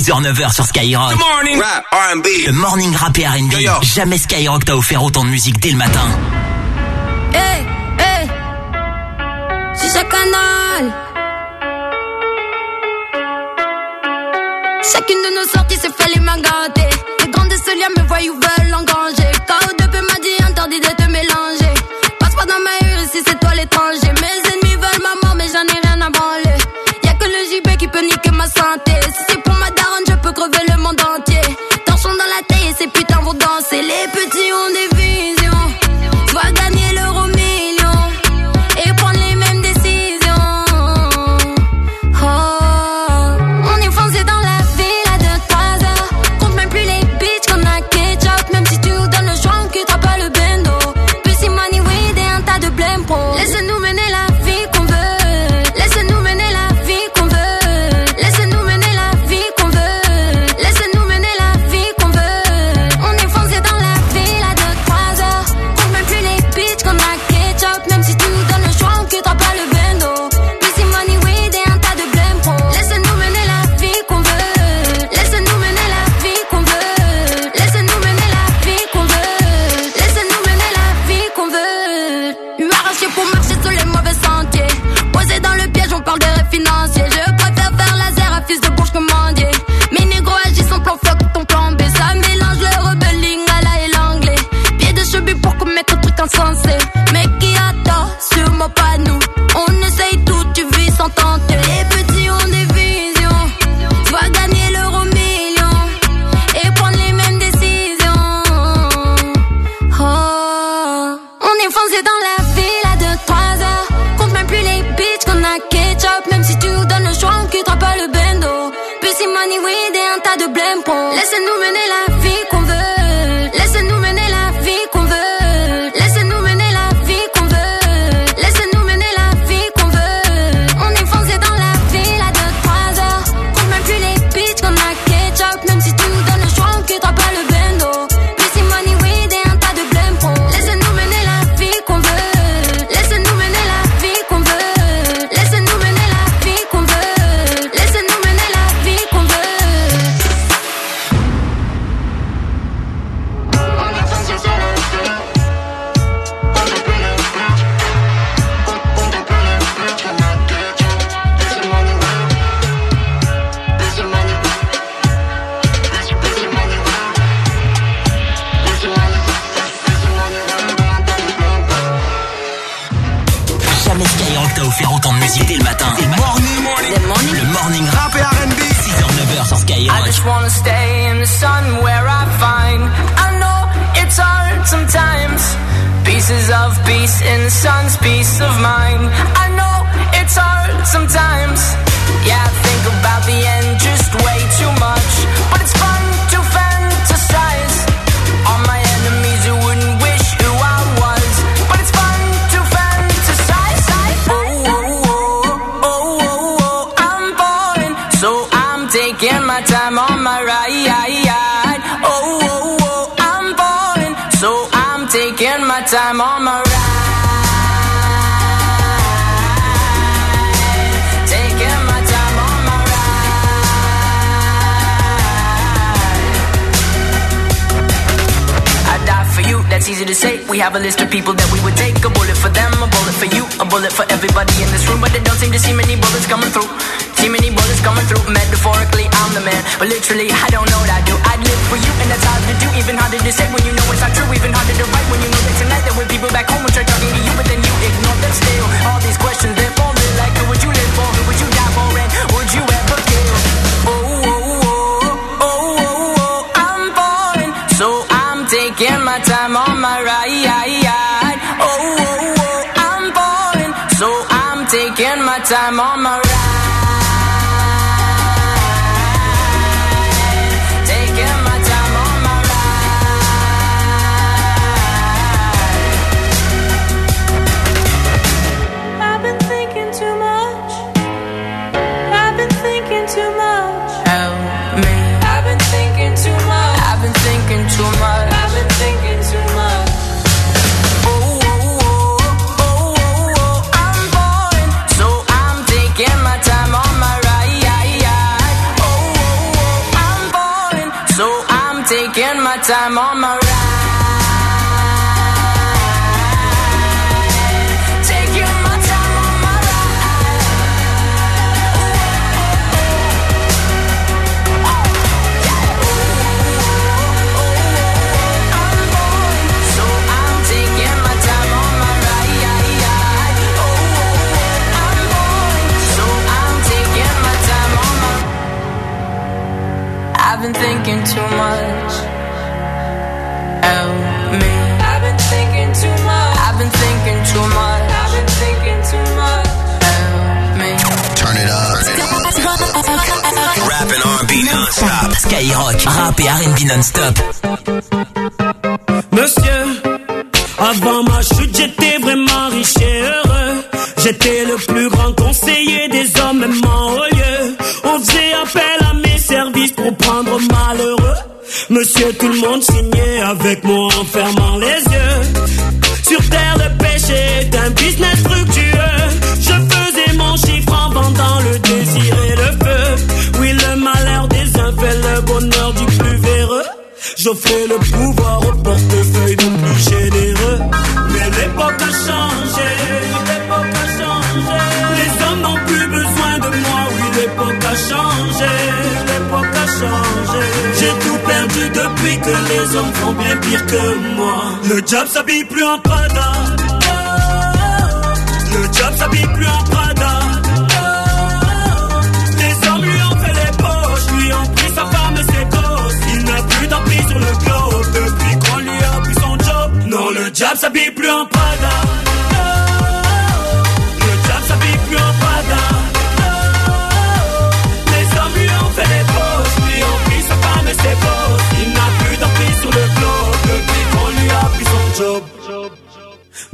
9h sur Skyrock. The morning rap, R&B. Le morning rap et R&B. Jamais Skyrock t'a offert autant de musique dès le matin. Hey, hey. C'est ce canal. Chacune de nos sorties se fait les mains. Les grands de ce lien me voient ou veulent engranger. KO2P m'a dit interdit de te mélanger. Passe pas dans ma rue si c'est toi l'étranger. Mes ennemis veulent ma mort, mais j'en ai rien à branler. Y'a que le JP qui peut niquer ma santé. c'est les petits taking my Rap et R&B non-stop. Monsieur, avant ma chute, j'étais vraiment riche et heureux. J'étais le plus grand conseiller des hommes, même en haut lieu. On faisait appel à mes services pour prendre malheureux. Monsieur, tout le monde signait avec moi en Le job s'habille plus en Prada. Le job s'habille plus en Prada. Les hommes lui ont fait les poches, lui ont pris sa femme et ses gosses. Il n'a plus d'emprise sur le globe depuis qu'on lui a pris son job. Non, le job s'habille plus en Prada.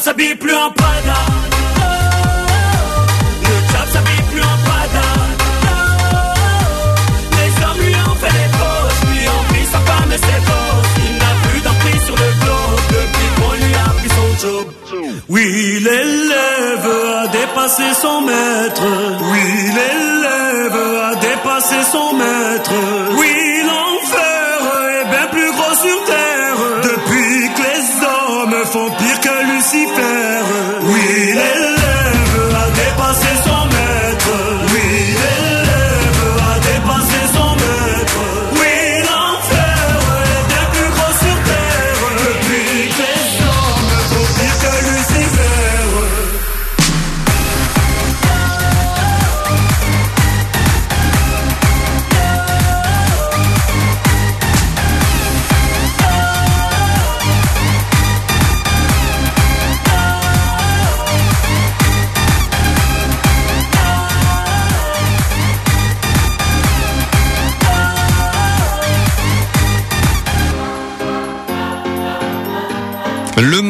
S'habille plus en Prada. Le job s'habille plus en Prada. Les hommes lui ont fait les poches, lui ont pris sa femme et ses gosses. Il n'a plus d'emprise sur le globe depuis qu'on lui a pris son job. Oui, l'élève a dépassé son maître. Oui, l'élève a dépassé son maître. Oui, l'enfer est bien plus gros sur terre.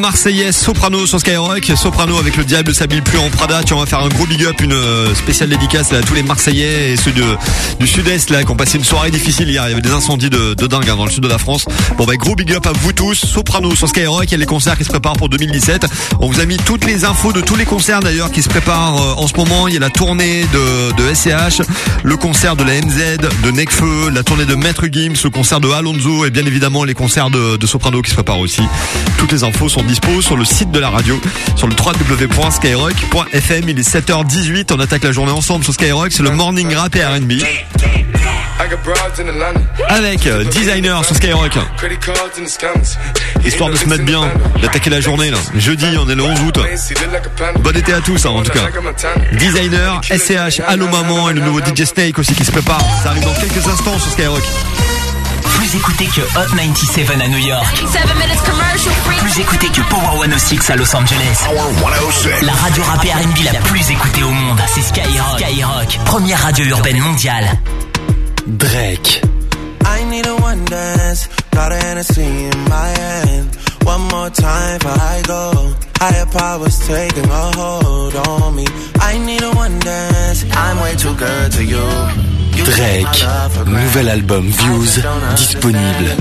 Le Marseillais Soprano sur Skyrock. Soprano avec le diable s'habille plus en Prada. Tu on va faire un gros big up, une euh, spéciale dédicace à tous les Marseillais et ceux du sud-est là qui ont passé une soirée difficile hier. Il y avait des incendies de, dingue hein, dans le sud de la France. Bon bah gros big up à vous tous. Soprano sur Skyrock. Il y a les concerts qui se préparent pour 2017. On vous a mis toutes les infos de tous les concerts d'ailleurs qui se préparent euh, en ce moment. Il y a la tournée de, SCH, le concert de la MZ, de Necfeu, la tournée de Maître Gims, le concert de Alonso et bien évidemment les concerts de, Soprano qui se préparent aussi. Toutes les infos sont dispo sur le site de la radio, sur le www.skyrock.fm. Il est 7h18, on attaque la journée ensemble sur Skyrock, c'est le morning rap et R&B. Avec euh, Designer sur Skyrock. Histoire de se mettre bien, d'attaquer la journée là. Jeudi, on est le 11 août. Bon été à tous hein, en tout cas. Designer, SCH, Allo Maman et le nouveau DJ Snake aussi qui se prépare. Ça arrive dans quelques instants sur Skyrock. Plus écouté que Hot 97 à New York. Plus écouté que Power 106 à Los Angeles. La radio rap et R&B la plus écoutée au monde, c'est Skyrock. Skyrock, première radio urbaine mondiale. Drake. I need a one dance, got a Hennessy in my hand. One more time before I go. Higher powers taking a hold on me. I need a one dance, I'm way too good to you. Drake, nouvel album Views disponible.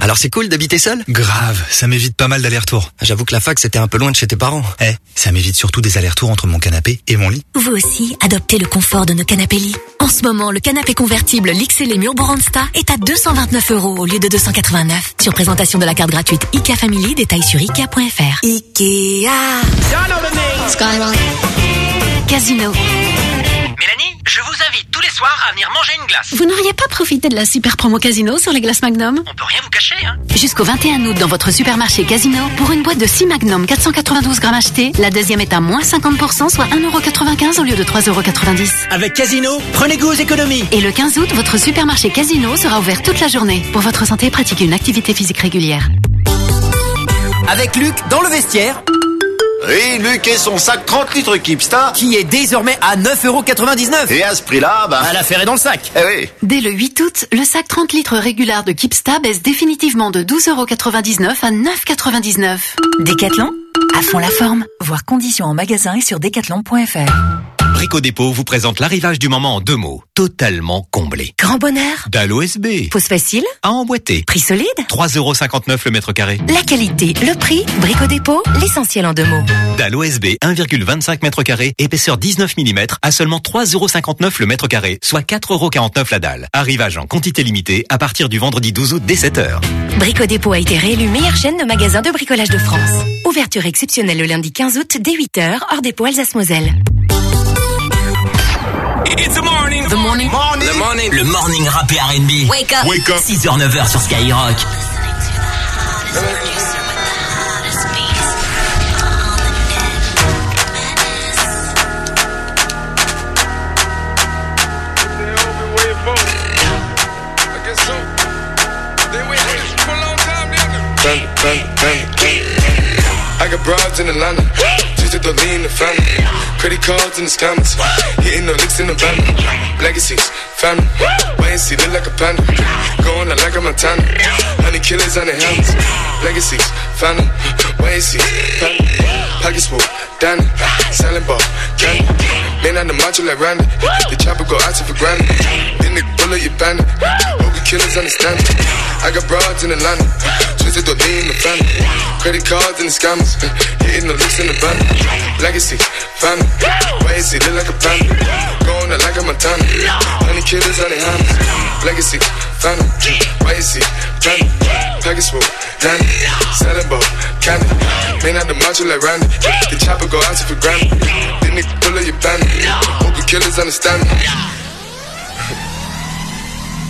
Alors c'est cool d'habiter seul? Grave, ça m'évite pas mal d'allers-retours. J'avoue que la fac c'était un peu loin de chez tes parents. Eh, ça m'évite surtout des allers-retours entre mon canapé et mon lit. Vous aussi, adoptez le confort de nos canapés lits. En ce moment, le canapé convertible l'XL Murbo Randstad est à 229 euros au lieu de 289. Sur présentation de la carte gratuite IKEA Family, détails sur IKEA.fr. IKEA. Skyrock. Casino. Mélanie, je vous invite tous les soirs à venir manger une glace. Vous n'auriez pas profité de la super promo Casino sur les glaces Magnum? On peut rien vous cacher, hein Jusqu'au 21 août dans votre supermarché Casino, pour une boîte de 6 Magnum 492 grammes achetés, la deuxième est à moins 50%, soit 1,95€ au lieu de 3,90€. Avec Casino, prenez goût aux économies. Et le 15 août, votre supermarché Casino sera ouvert toute la journée. Pour votre santé, pratiquez une activité physique régulière. Avec Luc dans le vestiaire. Oui, Luc et son sac 30 litres Kipsta. Qui est désormais à 9,99€. Et à ce prix-là, bah. À l'affaire est dans le sac. Eh oui. Dès le 8 août, le sac 30 litres régulier de Kipsta baisse définitivement de 12,99€ à 9,99€. Décathlon À fond la forme. Voir conditions en magasin et sur décathlon.fr. Brico Dépôt vous présente l'arrivage du moment en deux mots. Totalement comblé. Grand bonheur. Dalle OSB. Pose facile. À emboîter. Prix solide. 3,59€ le mètre carré. La qualité, le prix, Brico Dépôt, l'essentiel en deux mots. Dalle OSB 1,25 mètre carré, épaisseur 19 mm à seulement 3,59€ le mètre carré, soit 4,49€ la dalle. Arrivage en quantité limitée à partir du vendredi 12 août dès 7h. Brico Dépôt a été réélu meilleure chaîne de magasins de bricolage de France. Ouverture exceptionnelle le lundi 15 août dès 8h, hors dépôt Alsace-Moselle. It's the morning. The morning. The morning. Le morning rap et R&B. Wake up. Wake up. 6h, 9h sur Skyrock. Got broads in Atlanta. Just to lean the family. Credit cards in the scammers. Hitting the licks in the van. Legacies, family. Wait and see, look like a panda. Going out like a Montana. Honey killers on the helmets. Legacies, family. Wait and see, family. Pockets full, Danny. Selling ball, candy. Man on the macho like Randy. The chopper go out to for granted. Then the bullet, you bandit. Hope the killers understand me. I got broads in Atlanta. Twisted the lean in the family. Credit cards and the scammers. [laughs] Hitting the licks in the van. Legacy, family. Wait and see, look like a panda. Going out like a Montana. Honey killers on their hands. Legacy, family. Wait and see, family. Package full, Danny. Selling ball, candy. Man out the macho like Randy. The chopper go out to for granted. Then they pull up your bandit. Hope the killers understand me.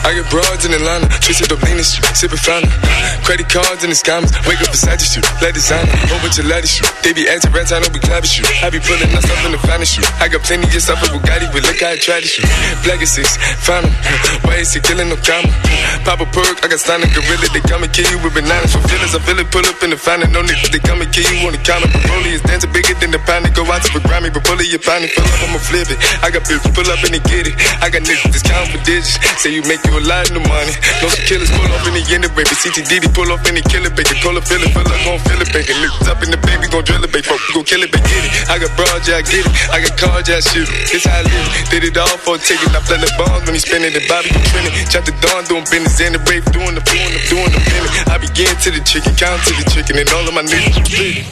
I get broads in Atlanta, twisted up lean and shit, sipping fountain. Credit cards and the scammers, wake up beside you shoot, let designer, of ladies shoot. They be anti rats, I know we clapping shoot. I be pulling myself in the finest shoot. I got plenty of stuff with Bugatti, but look how I try to. Black is six, 'em. Why is he killing no comma? Pop a perk, I got standing gorilla, they come and kill you with bananas for feelings. I feel it, pull up in the fountain, no niggas, they come and kill you on the counter. Broly is dancing bigger than the pound, go out to the Grammy, but pull it, you pound it, pull up, I'ma flip it. I got bitches, pull up and they get it. I got niggas, that's count for digits. Say you make you a lot of money. No some killers pull up in the end, baby. CTDD pull up in the killer, baby. Call a feeling, feel like gon' feel it, baby. Niggas up in the baby, gon' drill it, baby. Folk, gon' kill it, baby. Get it. I got broad, yeah, I get it. I got cards, yeah, I shoot it. This how I live. Did it all for a ticket. I play the bombs when he spinning the Bobby, you trending. Chop the dawn, doing business in the brave, doing the doing the doing the feeling. I begin to the chicken, count to the chicken, and all of my niggas split.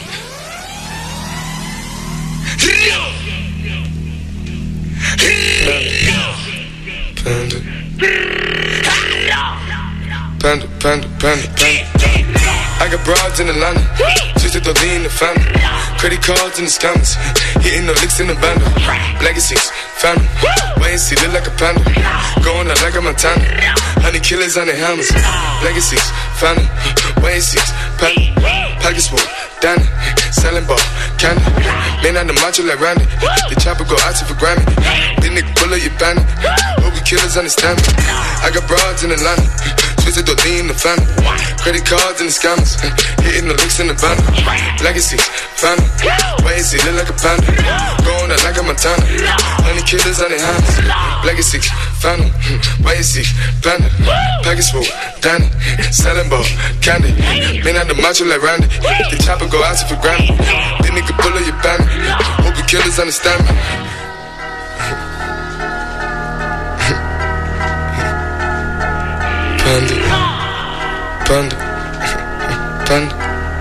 Panda, panda, panda, panda. panda. I got broads in Atlanta, twisted the lean in the family. Credit cards in the scammers, hitting the licks in the band. Legacies, Wait and see, look like a panda. Going out like a Montana. Honey killers on the hammers. Legacies, family. Wait and see, panda. Package full, Danny. Selling ball, candy. Man on the macho like Randy. The chopper go out to for Grammy. The nigga bullet your bandit. Hope you killers understand me. I got broads in Atlanta. Twisted the lean in the family. Credit cards and the scammers. Hitting the licks in the band. Legacies. Wait and see, look like a panda. Going out like a Montana. Honey killers on their hands. Family. Wait and see, panda. Package full, Danny. Selling ball, candy. Man on the macho like Randy. The chopper go out for Grammy. The nigga bullet your bandit. Hope you killers understand me. Panda. Panda. Panda.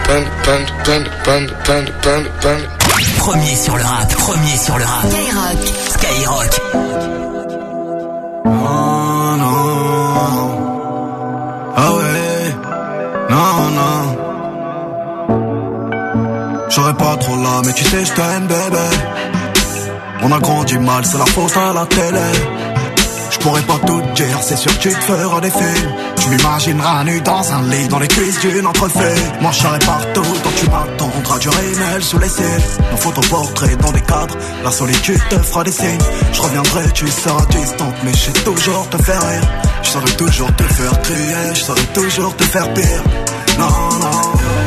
Panda. Panda. Panda. Panda. Panda. Panda. Panda. Premier sur le rap, premier sur le rap. Skyrock. Skyrock. Oh non. Ah ouais. Non, non. J'aurais pas trop là, mais tu sais, je t'aime, bébé. On a grandi mal, c'est la faute à la télé. Pourrais pas tout dire, c'est sûr que tu te feras des films. Tu m'imagineras nu dans un lit, dans les cuisses d'une entrefait. Moi je partout, donc tu m'attendras du rémel sous les cils. Nos photoportraits dans des cadres, la solitude te fera des signes. Je reviendrai, tu seras distante, mais je sais toujours te faire rire. Je saurais toujours te faire crier, je saurais toujours te faire pire. Non, non,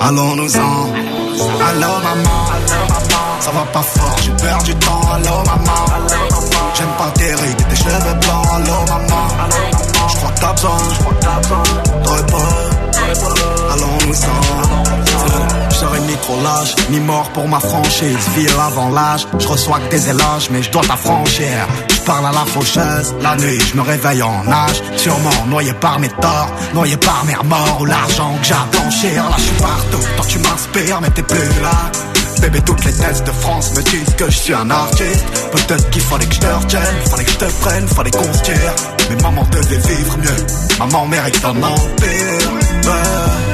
Allons-nous-en. Allô, maman. Ça va pas fort, j'ai perdu du temps. Allô, maman. J'aime pas tes rides tes cheveux blancs. Allô, maman. Je crois que t'as besoin de. Allons-nous-en. Serai ni mort pour ma franchise. Ville avant l'âge, je reçois que des éloges, mais je dois t'affranchir. Je parle à la faucheuse, la nuit, je me réveille en âge. Sûrement noyé par mes torts, noyé par mes remords ou l'argent que j'ai à. Là, je suis partout, toi tu m'inspires, mais t'es plus là. Bébé, toutes les thèses de France me disent que je suis un artiste. Peut-être qu'il fallait que je te retienne, fallait que je te prenne, fallait qu'on se tire. Mais maman devait vivre mieux, maman mérite un empire.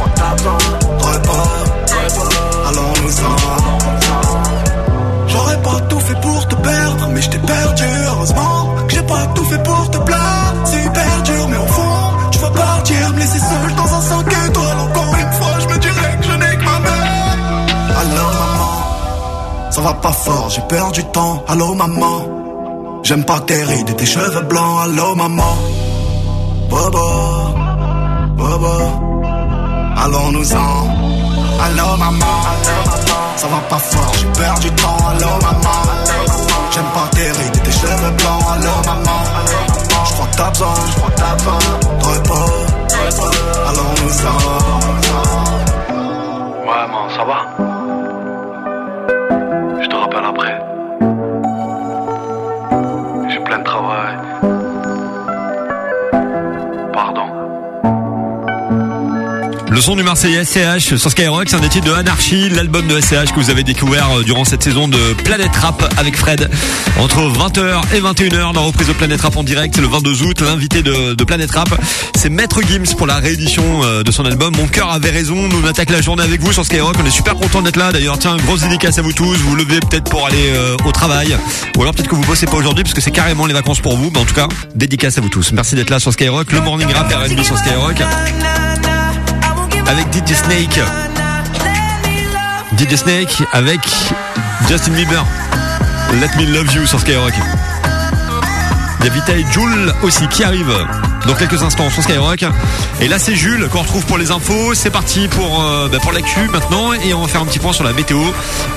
ça va pas fort, j'ai perdu du temps. Allô, maman, j'aime pas tes rides et tes cheveux blancs. Allô, maman, Bobo, Bobo, allons-nous-en. Allô, maman, ça va pas fort, j'ai perdu du temps. Allô, maman, j'aime pas tes rides et tes cheveux blancs. Allô, maman, je crois que t'as besoin de repos. Allons-nous-en. Ouais, man, ça va? Le son du Marseillais SCH sur Skyrock, c'est un des titres de Anarchy, l'album de SCH que vous avez découvert euh, durant cette saison de Planète Rap avec Fred. Entre 20h et 21h, la reprise de Planète Rap en direct, c'est le 22 août. L'invité de, de Planète Rap, c'est Maître Gims pour la réédition euh, de son album Mon cœur avait raison. Nous attaque la journée avec vous sur Skyrock. On est super content d'être là. D'ailleurs, tiens, grosse dédicace à vous tous. Vous levez peut-être pour aller euh, au travail. Ou alors peut-être que vous bossez pas aujourd'hui parce que c'est carrément les vacances pour vous. Mais en tout cas, dédicace à vous tous. Merci d'être là sur Skyrock. Le morning rap R&B sur Skyrock. Avec DJ Snake. DJ Snake avec Justin Bieber. Let Me Love You sur Skyrock. Il et Jules aussi qui arrivent. Dans quelques instants sur Skyrock. Et là c'est Jules qu'on retrouve pour les infos. C'est parti pour euh, bah, pour l'actu maintenant et on va faire un petit point sur la météo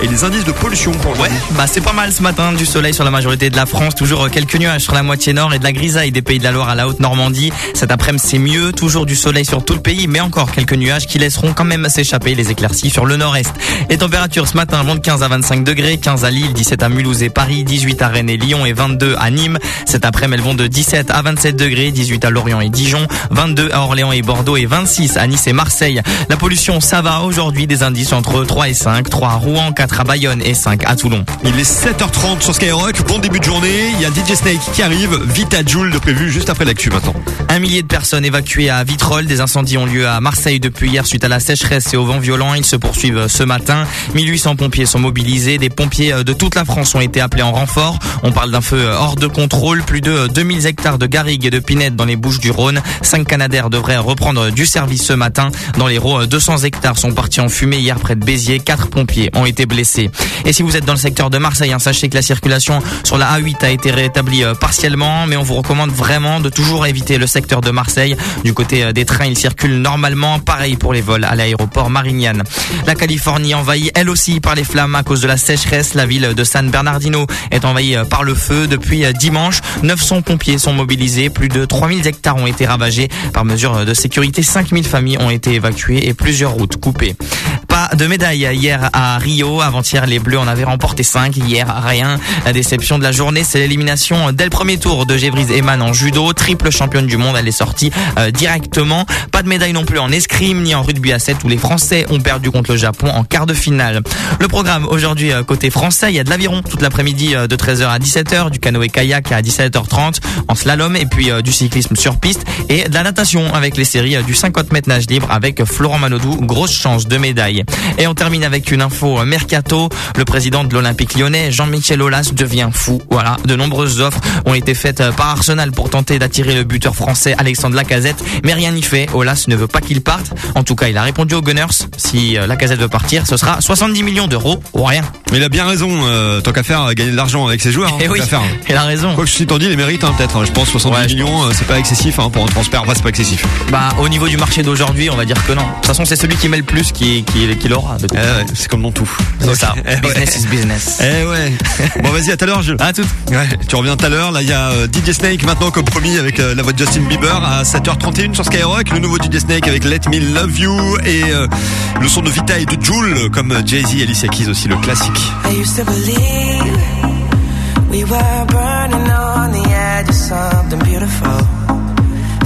et les indices de pollution pour Ouais, bah c'est pas mal ce matin, du soleil sur la majorité de la France, toujours euh, quelques nuages sur la moitié nord et de la grisaille des pays de la Loire à la Haute-Normandie. Cet après-midi c'est mieux, toujours du soleil sur tout le pays, mais encore quelques nuages qui laisseront quand même s'échapper les éclaircies sur le nord-est. Les températures ce matin vont de 15 à 25 degrés, 15 à Lille, 17 à Mulhouse et Paris, 18 à Rennes et Lyon et 22 à Nîmes. Cet après-midi elles vont de 17 à 27 degrés, 18 à Lorient et Dijon, 22 à Orléans et Bordeaux et 26 à Nice et Marseille. La pollution ça va aujourd'hui des indices entre 3 et 5, 3 à Rouen, 4 à Bayonne et 5 à Toulon. Il est 7h30 sur Skyrock. Bon début de journée. Il y a DJ Snake qui arrive. Vite à Joule de prévu juste après l'actu maintenant. Un millier de personnes évacuées à Vitrolles. Des incendies ont lieu à Marseille depuis hier suite à la sécheresse et au vent violent. Ils se poursuivent ce matin. 1800 pompiers sont mobilisés. Des pompiers de toute la France ont été appelés en renfort. On parle d'un feu hors de contrôle. Plus de 2000 hectares de garrigues et de pinettes dans les Bouches du Rhône. Cinq Canadaires devraient reprendre du service ce matin. Dans l'Hérault, 200 hectares sont partis en fumée hier près de Béziers. Quatre pompiers ont été blessés. Et si vous êtes dans le secteur de Marseille, hein, sachez que la circulation sur la A8 a été rétablie euh, partiellement, mais on vous recommande vraiment de toujours éviter le secteur de Marseille. Du côté euh, des trains, ils circulent normalement. Pareil pour les vols à l'aéroport Marignane. La Californie envahie elle aussi par les flammes à cause de la sécheresse. La ville de San Bernardino est envahie euh, par le feu depuis dimanche. 900 pompiers sont mobilisés. Plus de 3000 hectares ont été ravagés. Par mesure de sécurité, 5000 familles ont été évacuées et plusieurs routes coupées. Pas de médaille hier à Rio. Avant-hier, les Bleus en avaient remporté 5. Hier, rien. La déception de la journée, c'est l'élimination dès le premier tour de Gévrise Eman en judo. Triple championne du monde, elle est sortie euh, directement. Pas de médaille non plus en escrime ni en rugby à 7 où les Français ont perdu contre le Japon en quart de finale. Le programme aujourd'hui euh, côté français, il y a de l'aviron toute l'après-midi euh, de 13h à 17h, du canoë-kayak à 17h30 en slalom et puis du cyclisme sur piste et de la natation avec les séries euh, du 50 mètres nage libre avec Florent Manodou. Grosse chance de médaille. Et on termine avec une info euh, mercato. Le président de l'Olympique lyonnais, Jean-Michel Aulas, devient fou. Voilà, de nombreuses offres ont été faites euh, par Arsenal pour tenter d'attirer le buteur français Alexandre Lacazette, mais rien n'y fait. Aulas ne veut pas qu'il parte. En tout cas, il a répondu aux Gunners. Si Lacazette veut partir, ce sera 70 millions d'euros ou rien. Mais il a bien raison. euh, tant qu'à faire, gagner de l'argent avec ses joueurs. hein, Eh oui, faire. [laughs] il a raison. Quoi que je t'en dis, les mérites hein, peut-être. hein. Je pense 70 millions, euh, c'est pas excessif hein, pour un transfert. Enfin, c'est pas excessif. Bah, au niveau du marché d'aujourd'hui, on va dire que non. De toute façon, c'est celui qui met le plus qui, qui, qui l'aura. Eh ouais, c'est comme dans tout. C'est ça. [laughs] Eh ouais. Business is business. [laughs] Eh ouais. Bon vas-y à tout à l'heure Jules. À tout. Ouais, tu reviens tout à l'heure. Là il y a euh, DJ Snake maintenant comme promis avec euh, la voix de Justin Bieber à 7h31 sur Skyrock. Le nouveau DJ Snake avec Let Me Love You et euh, le son de Vita et de Joule comme Jay-Z, Alicia Keys aussi le classique. I used to believe we were burning on the edge of something beautiful,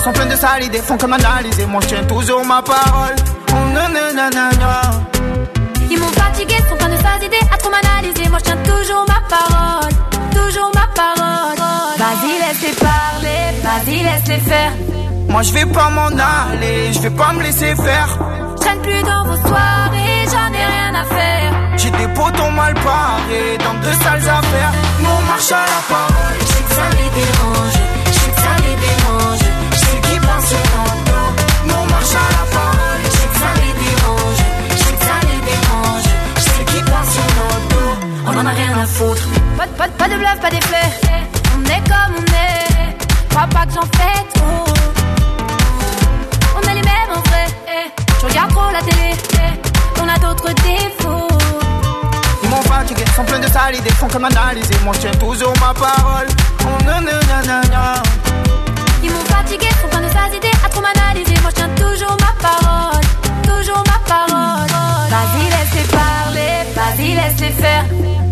Sont pleins de sales idées, font comme analyser. Moi je tiens toujours ma parole. Oh non. Ils m'ont fatigué, sont plein de sales idées à trop m'analyser. Moi, je tiens toujours ma parole. Toujours ma parole. Vas-y, laisse-les parler. Vas-y, laisse-les faire. Moi je vais pas m'en aller, je vais pas me laisser faire. Je traîne plus dans vos soirées, j'en ai rien à faire. J'ai des potons mal parés dans de sales affaires. Nous on marche à la parole. Je sais que ça les dérange. On en a rien à foutre. Pas, de- pas, de- pas de bluff, pas d'effet. On est comme on est. Crois pas que j'en fais trop. On est les mêmes en vrai. Je regarde trop la télé. On a d'autres défauts. Ils m'ont fatigué, sont pleins de sales idées, font comme analyser. Moi je tiens toujours ma parole. Oh non, non, non, non, non. Ils m'ont fatigué, sont plein de sales idées à trop m'analyser. Moi, je tiens toujours ma parole, toujours ma parole. Vas-y, laisse-les parler, vas-y, laisse-les faire.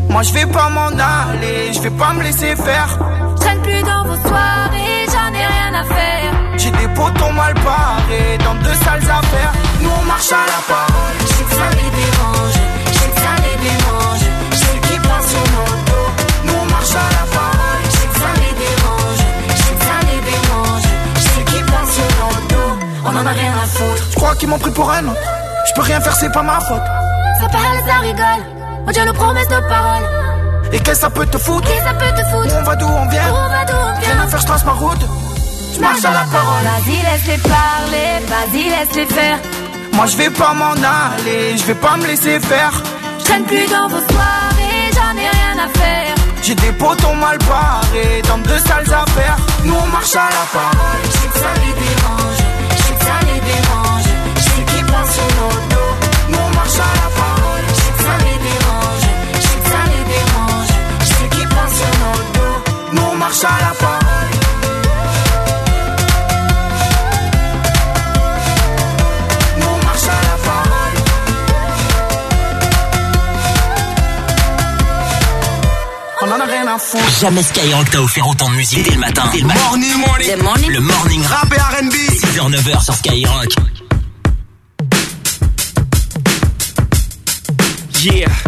Moi je vais pas m'en aller, je vais pas me laisser faire. Je traîne plus dans vos soirées, j'en ai rien à faire. J'ai des potons mal parés dans de sales affaires. Nous on marche à la parole. Je sais que ça les dérange, je sais que ça les dérange. Je sais qu'ils pensent sur nos dos. Nous on marche à la parole. Je sais que ça les dérange, je sais que ça les dérange. Je sais qu'ils pensent sur nos dos. On en a rien à foutre. Je crois qu'ils m'ont pris pour un. Je peux rien faire, c'est pas ma faute. Ça parle, ça rigole. On tient nos promesses de parole. Et qu'est-ce que ça peut te foutre Et ça peut te foutre. Où on va d'où on vient on va d'où on vient Rien à faire, je trace ma route. Je marche à la parole. Vas-y, laisse-les parler, vas-y, laisse-les faire. Moi je vais pas m'en aller, je vais pas me laisser faire. Je traîne plus dans vos soirées, j'en ai rien à faire. J'ai des potons mal parés dans de sales affaires. Nous on marche à la parole. Je sais que ça les dérange, a rien à foutre. Jamais Skyrock t'a offert autant de musique dès le matin. Dès le matin. Morning, Le morning. Le morning rap. Rap et R&B. 6h, 9h sur Skyrock. Yeah.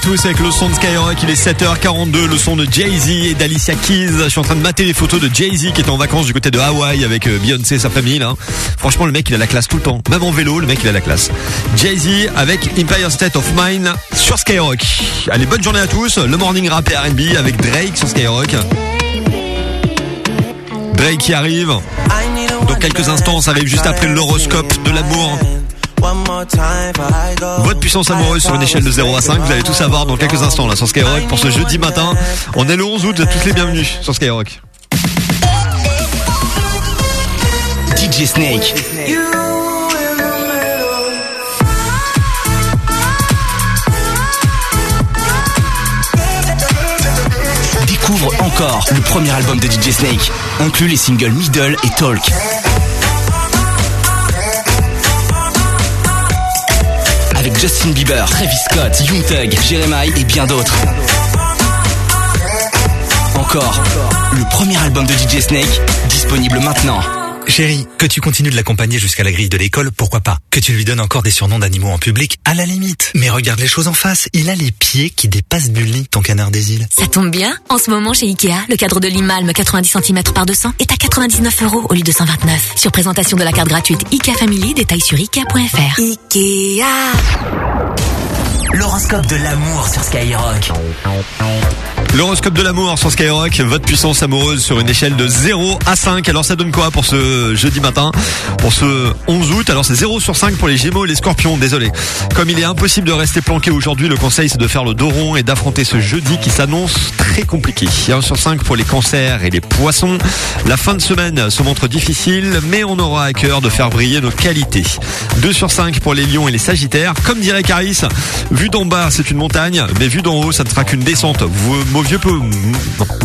Tous avec le son de Skyrock, il est 7h42, le son de Jay-Z et d'Alicia Keys. Je suis en train de mater les photos de Jay-Z qui est en vacances du côté de Hawaï avec euh, Beyoncé et sa famille là. Franchement le mec il a la classe tout le temps, même en vélo le mec il a la classe. Jay-Z avec Empire State of Mind sur Skyrock. Allez bonne journée à tous, le morning rap et R&B avec Drake sur Skyrock. Drake qui arrive. Dans quelques instants, ça arrive juste après l'horoscope de l'amour. Votre puissance amoureuse sur une échelle de 0 à 5, vous allez tout savoir dans quelques instants là sur Skyrock pour ce jeudi matin. On est le 11 août, vous êtes tous les bienvenus sur Skyrock. DJ Snake. Découvre encore le premier album de DJ Snake, inclut les singles Middle et Talk. Justin Bieber, Travis Scott, Young Thug, Jeremiah et bien d'autres. Encore, le premier album de DJ Snake, disponible maintenant. Chérie, que tu continues de l'accompagner jusqu'à la grille de l'école, pourquoi pas? Que tu lui donnes encore des surnoms d'animaux en public, à la limite. Mais regarde les choses en face, il a les pieds qui dépassent du lit, ton canard des îles. Ça tombe bien, en ce moment chez Ikea, le cadre de Limalme 90 cm par 200 est à 99 euros au lieu de 129. Sur présentation de la carte gratuite Ikea Family, détails sur Ikea.fr. Ikea L'horoscope de l'amour sur Skyrock. L'horoscope de l'amour sur Skyrock, votre puissance amoureuse sur une échelle de 0 à 5. Alors ça donne quoi pour ce jeudi matin Pour ce 11 août? Alors c'est 0 sur 5 pour les Gémeaux et les Scorpions, désolé. Comme il est impossible de rester planqué aujourd'hui, le conseil c'est de faire le dos rond et d'affronter ce jeudi qui s'annonce très compliqué. 1 sur 5 pour les cancers et les poissons. La fin de semaine se montre difficile, mais on aura à cœur de faire briller nos qualités. 2 sur 5 pour les lions et les sagittaires. Comme dirait Caris, vu d'en bas c'est une montagne, mais vu d'en haut ça ne sera qu'une descente. Vaut mieux,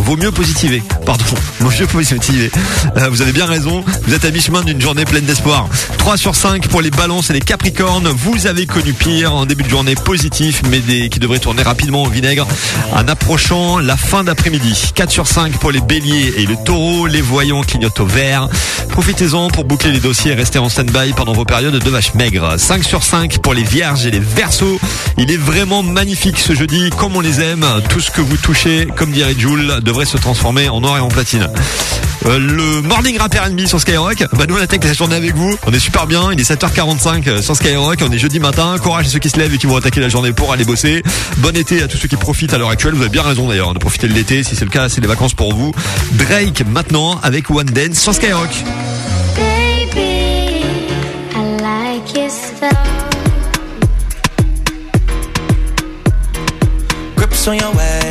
vaut mieux positiver. pardon, [laughs] mon vieux positif. Euh, vous avez bien raison, vous êtes à mi-chemin d'une journée pleine d'espoir. 3 sur 5 pour les balances et les capricornes. Vous avez connu pire en début de journée positif, mais qui devrait tourner rapidement au vinaigre en approchant la fin d'après-midi. 4 sur 5 pour les béliers et le taureau. Les voyants clignotent au vert. Profitez-en pour boucler les dossiers et rester en stand-by pendant vos périodes de vaches maigres. 5 sur 5 pour les vierges et les versos. Il est vraiment magnifique ce jeudi, comme on les aime. Tout ce que vous touchez, comme dirait Jules, devrait se transformer en or et en platine. Euh, le morning rap R&B sur Skyrock. Bah nous on attaque la journée avec vous. On est super bien. Il est 7h45 euh, sur Skyrock. On est jeudi matin. Courage à ceux qui se lèvent et qui vont attaquer la journée pour aller bosser. Bon été à tous ceux qui profitent à l'heure actuelle. Vous avez bien raison d'ailleurs de profiter de l'été. Si c'est le cas, c'est les vacances pour vous. Drake maintenant avec One Dance sur Skyrock. Baby, I like your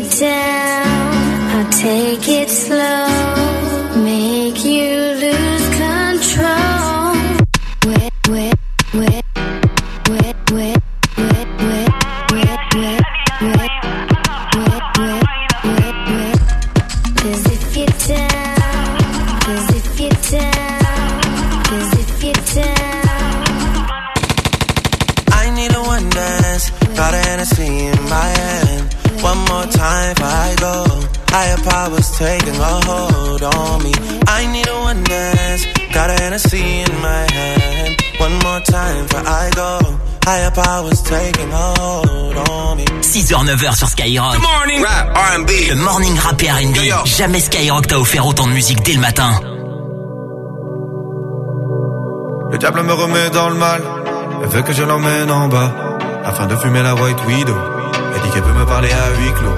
it down, I'll take it slow, make you lose control. Wet, wet, wet, wet, wet. More time before I go. Higher powers taking a hold on me. I need a one dance. Got a Hennessy in my hand. One more time before I go. Higher powers taking a hold on me. 6h, 9h sur Skyrock. Good morning. Rap, R&B. Le morning rap et R&B. Jamais Skyrock t'a offert autant de musique dès le matin. Le diable me remet dans le mal. Elle veut que je l'emmène en bas. Afin de fumer la White Widow. Elle dit qu'elle peut me parler à huis clos.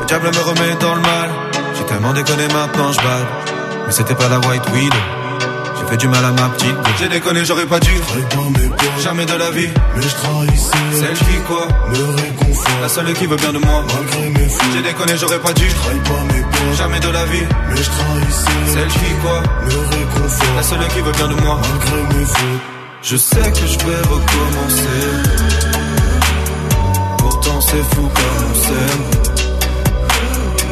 Le diable me remet dans le mal. J'ai tellement déconné maintenant je bade. Mais c'était pas la White Widow. J'ai fait du mal à ma petite. J'ai déconné, j'aurais pas dû. Jamais de la vie. Mais je trahissais. Celle qui quoi? Me réconfort. La seule qui veut bien de moi. Malgré mes. J'ai déconné, j'aurais pas dû. Jamais de la vie. Mais je trahissais. Celle qui quoi? Me réconfort. La seule qui veut bien de moi. Malgré mes. Je sais que je vais recommencer. Pourtant c'est fou comme on s'aime.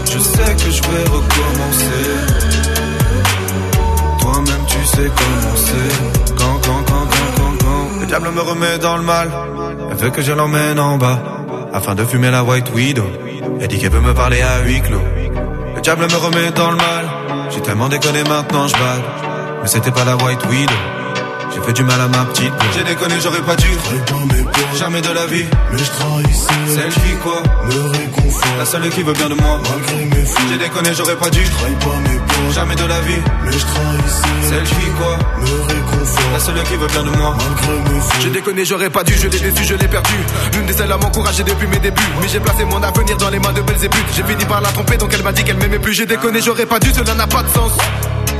Je sais que je vais recommencer. Toi-même tu sais comment c'est. Quand, quand, quand, quand, quand, quand. Le diable me remet dans le mal. Elle veut que je l'emmène en bas. Afin de fumer la White Widow. Elle dit qu'elle veut me parler à huis clos. Le diable me remet dans le mal. J'ai tellement déconné maintenant je bade. Mais c'était pas la White Widow. J'ai fait du mal à ma petite. J'ai déconné, j'aurais pas dû. Jamais de la vie. Mais je trahissais. Celle qui quoi? Me réconfort. La seule qui veut bien de moi. Malgré mes fautes, J'ai déconné, j'aurais pas dû. pas mes. Jamais de la vie. Mais je trahissais. Celle qui quoi? Me réconfort. La seule qui veut bien de moi. Malgré mes fautes. J'ai déconné, j'aurais pas dû, je l'ai déçu, je l'ai perdu. L'une des seules à m'encourager depuis mes débuts. Mais j'ai placé mon avenir dans les mains de Belzébuth. J'ai fini par la tromper, donc elle m'a dit qu'elle m'aimait plus. J'ai déconné, j'aurais pas dû, cela n'a pas de sens.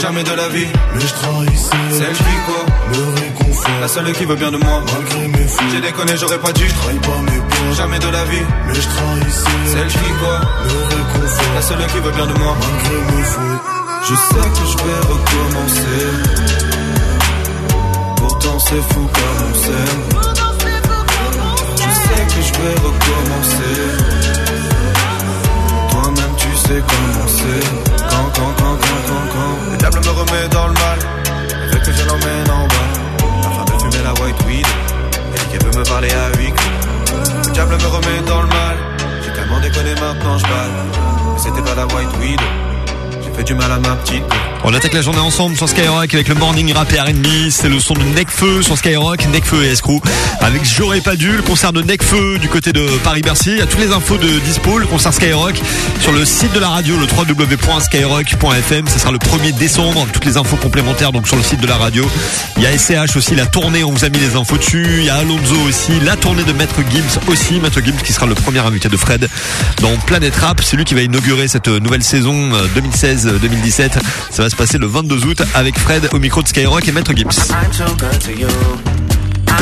Jamais de la vie. Mais je trahissais. Celle qui quoi Me réconfort. La seule qui veut bien de moi. Malgré mes fautes. J'ai déconné, j'aurais pas dû. Trahis pas mes potes. Jamais de la vie. Mais je trahissais. Celle qui quoi Me réconfort. La seule qui veut bien de moi. Malgré mes fautes. Je sais que je vais recommencer. Pourtant c'est fou comme on s'aime. Je sais que je vais recommencer. Toi-même tu sais comment c'est. Quand. Le diable me remet dans le mal. Veut que je l'emmène en bas. Afin de fumer la white weed. Dit qu'elle veut me parler à clos. Le diable me remet dans le mal. J'ai tellement déconné maintenant, je balle. Mais c'était pas la white weed. J'ai fait du mal à ma petite. On attaque la journée ensemble sur Skyrock avec le morning rap et R&B. C'est le son de Necfeu sur Skyrock, Necfeu et Escrew. Avec J'aurais pas dû, le concert de Necfeu du côté de Paris-Bercy. Il y a toutes les infos de Dispo, le concert Skyrock sur le site de la radio, le www.skyrock.fm. Ce sera le 1er décembre. Toutes les infos complémentaires donc sur le site de la radio. Il y a SCH aussi, la tournée, on vous a mis les infos dessus. Il y a Alonso aussi, la tournée de Maître Gibbs aussi. Maître Gibbs qui sera le premier invité de Fred dans Planète Rap. C'est lui qui va inaugurer cette nouvelle saison euh, 2016-2017. Ça va se passer le 22 août avec Fred au micro de Skyrock et Maître Gibbs.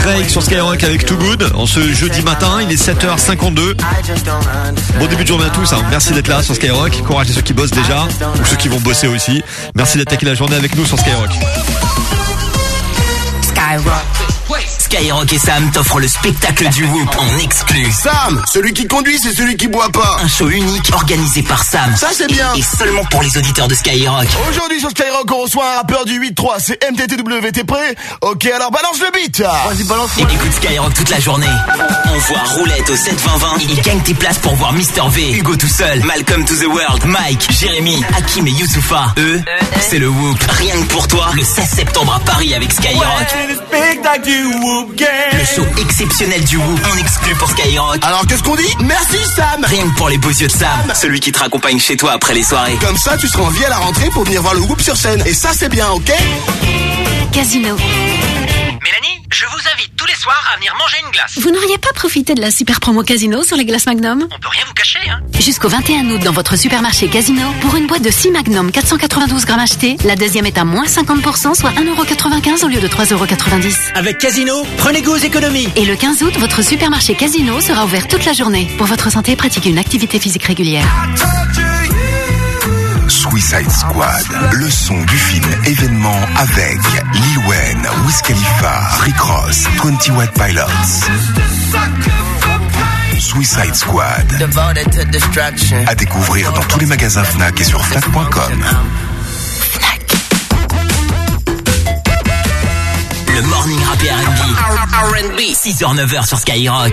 Drake sur Skyrock avec Too Good en ce jeudi matin, il est 7h52. Bon début de journée à tous, hein. merci d'être là sur Skyrock. Courage à ceux qui bossent déjà ou ceux qui vont bosser aussi. Merci d'attaquer la journée avec nous sur Skyrock. Skyrock. Skyrock et Sam t'offrent le spectacle du Whoop en exclu. Sam, celui qui conduit, c'est celui qui boit pas. Un show unique organisé par Sam. Ça, c'est bien. Et seulement pour les auditeurs de Skyrock. Aujourd'hui sur Skyrock, on reçoit un rappeur du 8-3, c'est MTTW, t'es prêt Ok, alors balance le beat Vas-y, balance Et écoute Skyrock toute la journée. Envoie roulette au 72020 et gagne tes places pour voir Mister V, Hugo tout seul, Malcolm to the World, Mike, Jérémy, Hakim et Youssoufa. Eux, c'est le Whoop. Rien que pour toi, le 16 septembre à Paris avec Skyrock. Le show exceptionnel du Whoop en exclu pour Skyrock. Alors qu'est-ce qu'on dit? Merci Sam Rien que pour les beaux yeux de Sam, celui qui te raccompagne chez toi après les soirées. Comme ça, tu seras en vie à la rentrée pour venir voir le groupe sur scène. Et ça, c'est bien, ok? Casino. Mélanie, je vous invite tous les soirs à venir manger une glace. Vous n'auriez pas profité de la super promo Casino sur les glaces Magnum? On peut rien vous cacher, hein. Jusqu'au 21 août dans votre supermarché Casino, pour une boîte de 6 Magnum 492 grammes achetés, la deuxième est à moins 50%, soit 1,95€ au lieu de 3,90€. Avec Casino, prenez goût aux économies. Et le 15 août, votre supermarché Casino sera ouvert toute la journée. Pour votre santé, pratiquez une activité physique régulière. Suicide Squad, le son du film événement avec Lil Wayne, Wiz Khalifa, Rick Ross, 20 White Pilots. Suicide Squad, à découvrir dans tous les magasins Fnac et sur Fnac.com. Le morning rap R&B. 6h, 9h sur Skyrock.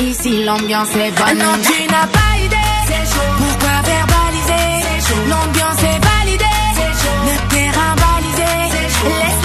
ici, l'ambiance est bonne. Non, tu n'as pas idée. Pourquoi verbaliser? L'ambiance est validée. Le terrain balisé. Laisse-les parler.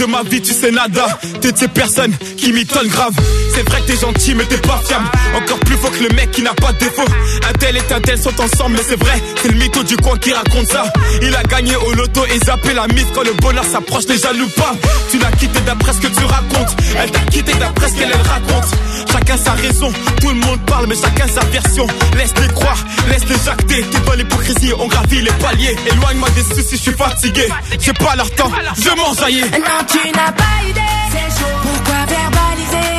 De ma vie, tu sais nada. T'es de ces personnes qui m'étonnent grave. C'est vrai que t'es gentil mais t'es pas fiable. Encore plus faux que le mec qui n'a pas de défaut. Un tel et un tel sont ensemble mais c'est vrai C'est le mytho du coin qui raconte ça. Il a gagné au loto et zappé la mise Quand le bonheur s'approche les jaloux Tu l'as quitté d'après ce que tu racontes. Elle t'a quitté d'après ce qu'elle elle raconte. Chacun sa raison, tout le monde parle mais chacun sa version. Laisse-les croire, laisse-les jacter T'es l'hypocrisie, on gravit les paliers. Éloigne-moi des soucis, je suis fatigué. J'ai pas leur temps, je Non, tu n'as pas idée. Pourquoi verbaliser?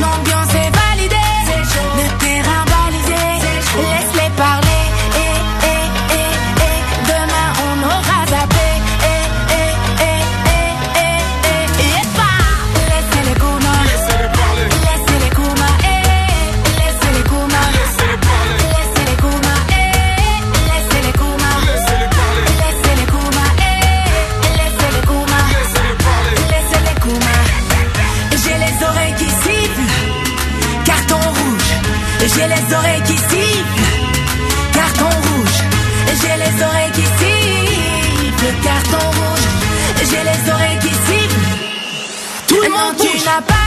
L'ambiance est validée. Le terrain balisé. Laisse-les Le monde tu n'as pas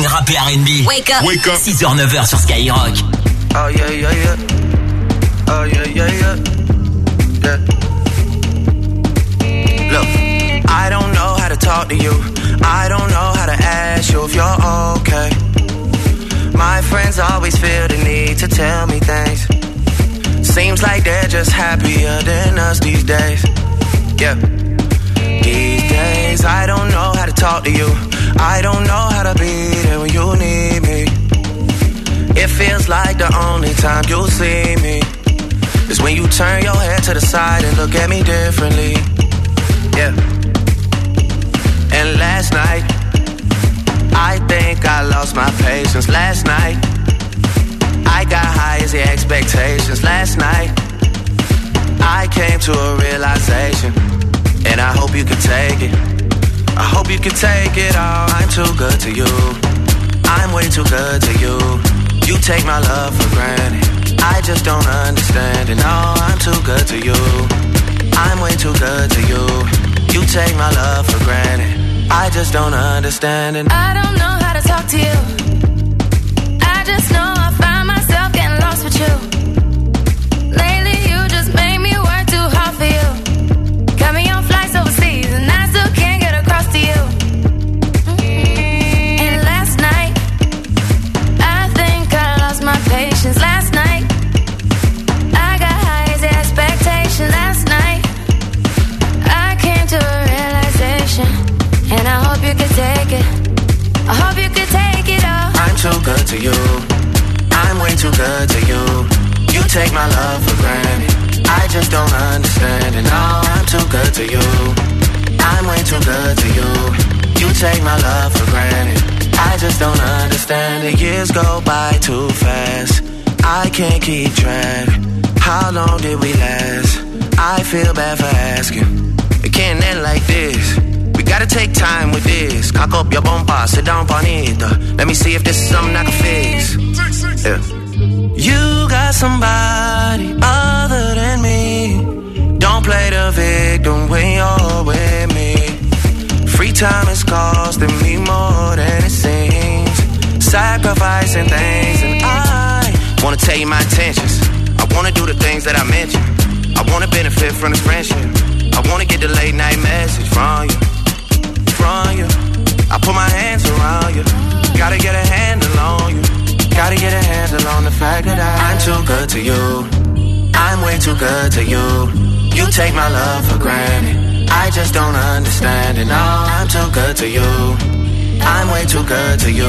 morning rap et R&B. Wake up. Wake up. 6h, 9h sur Skyrock. Oh yeah, yeah, yeah. Oh yeah, yeah, yeah. Yeah. Look, I don't know how to talk to you. I don't know how to ask you if you're okay. My friends always feel the need to tell me things. Seems like they're just happier than us these days. Yeah. These days, I don't know how to talk to you. I don't know how to be there when you need me. It feels like the only time you'll see me is when you turn your head to the side and look at me differently. Yeah. And last night, I think I lost my patience. Last night, I got high as the expectations. Last night, I came to a realization, and I hope you can take it. I hope you can take it all. I'm too good to you. I'm way too good to you. You take my love for granted. I just don't understand it. No, I'm too good to you. I'm way too good to you. You take my love for granted. I just don't understand it. I don't know how to talk to you. I just know I find myself getting lost with you. Take my love for granted. I just don't understand it. No, I'm too good to you. I'm way too good to you. You take my love for granted. I just don't understand it. Years go by too fast. I can't keep track. How long did we last? I feel bad for asking. It can't end like this. We got Gotta take time with this. Cock up your bumper, sit down on it. Uh, Let me see if this is something I can fix. Yeah. You got somebody other than me. Don't play the victim when you're with me. Free time is costing me more than it seems. Sacrificing things, and I wanna tell you my intentions. I wanna do the things that I mentioned. I wanna benefit from this friendship. I wanna get the late night message from you, from you. I put my hands around you. Gotta get a handle on you. Gotta get a handle on the fact that I, I'm too good to you. I'm way too good to you. You take my love for granted. I just don't understand it. No, I'm too good to you. I'm way too good to you.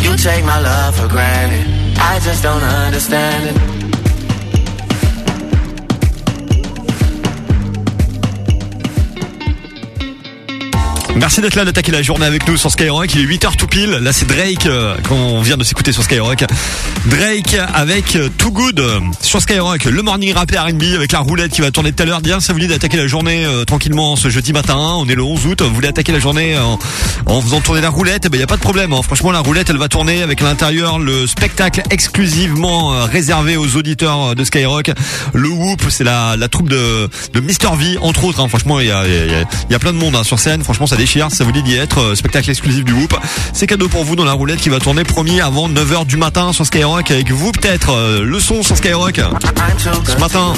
You take my love for granted. I just don't understand it. Merci d'être là, d'attaquer la journée avec nous sur Skyrock. Il est 8h tout pile. Là, c'est Drake euh, qu'on vient de s'écouter sur Skyrock. Drake avec euh, Too Good euh, sur Skyrock. Le morning rap R&B avec la roulette qui va tourner tout à l'heure. Bien, ça vous dit d'attaquer la journée euh, tranquillement ce jeudi matin. On est le 11 août. Vous voulez attaquer la journée en, en faisant tourner la roulette? Il ben, y a pas de problème. hein. Franchement, la roulette, elle va tourner avec l'intérieur le spectacle exclusivement euh, réservé aux auditeurs euh, de Skyrock. Le Whoop, c'est la, la troupe de, de Mr V, entre autres. hein. Franchement, il y a, y, a, y a plein de monde hein, sur scène. Franchement, ça déchire. Ça vous dit d'y être. euh, spectacle exclusif du Whoop. C'est cadeau pour vous dans la roulette qui va tourner promis avant 9h du matin sur Skyrock avec vous peut-être. euh, le son sur Skyrock. Ce matin.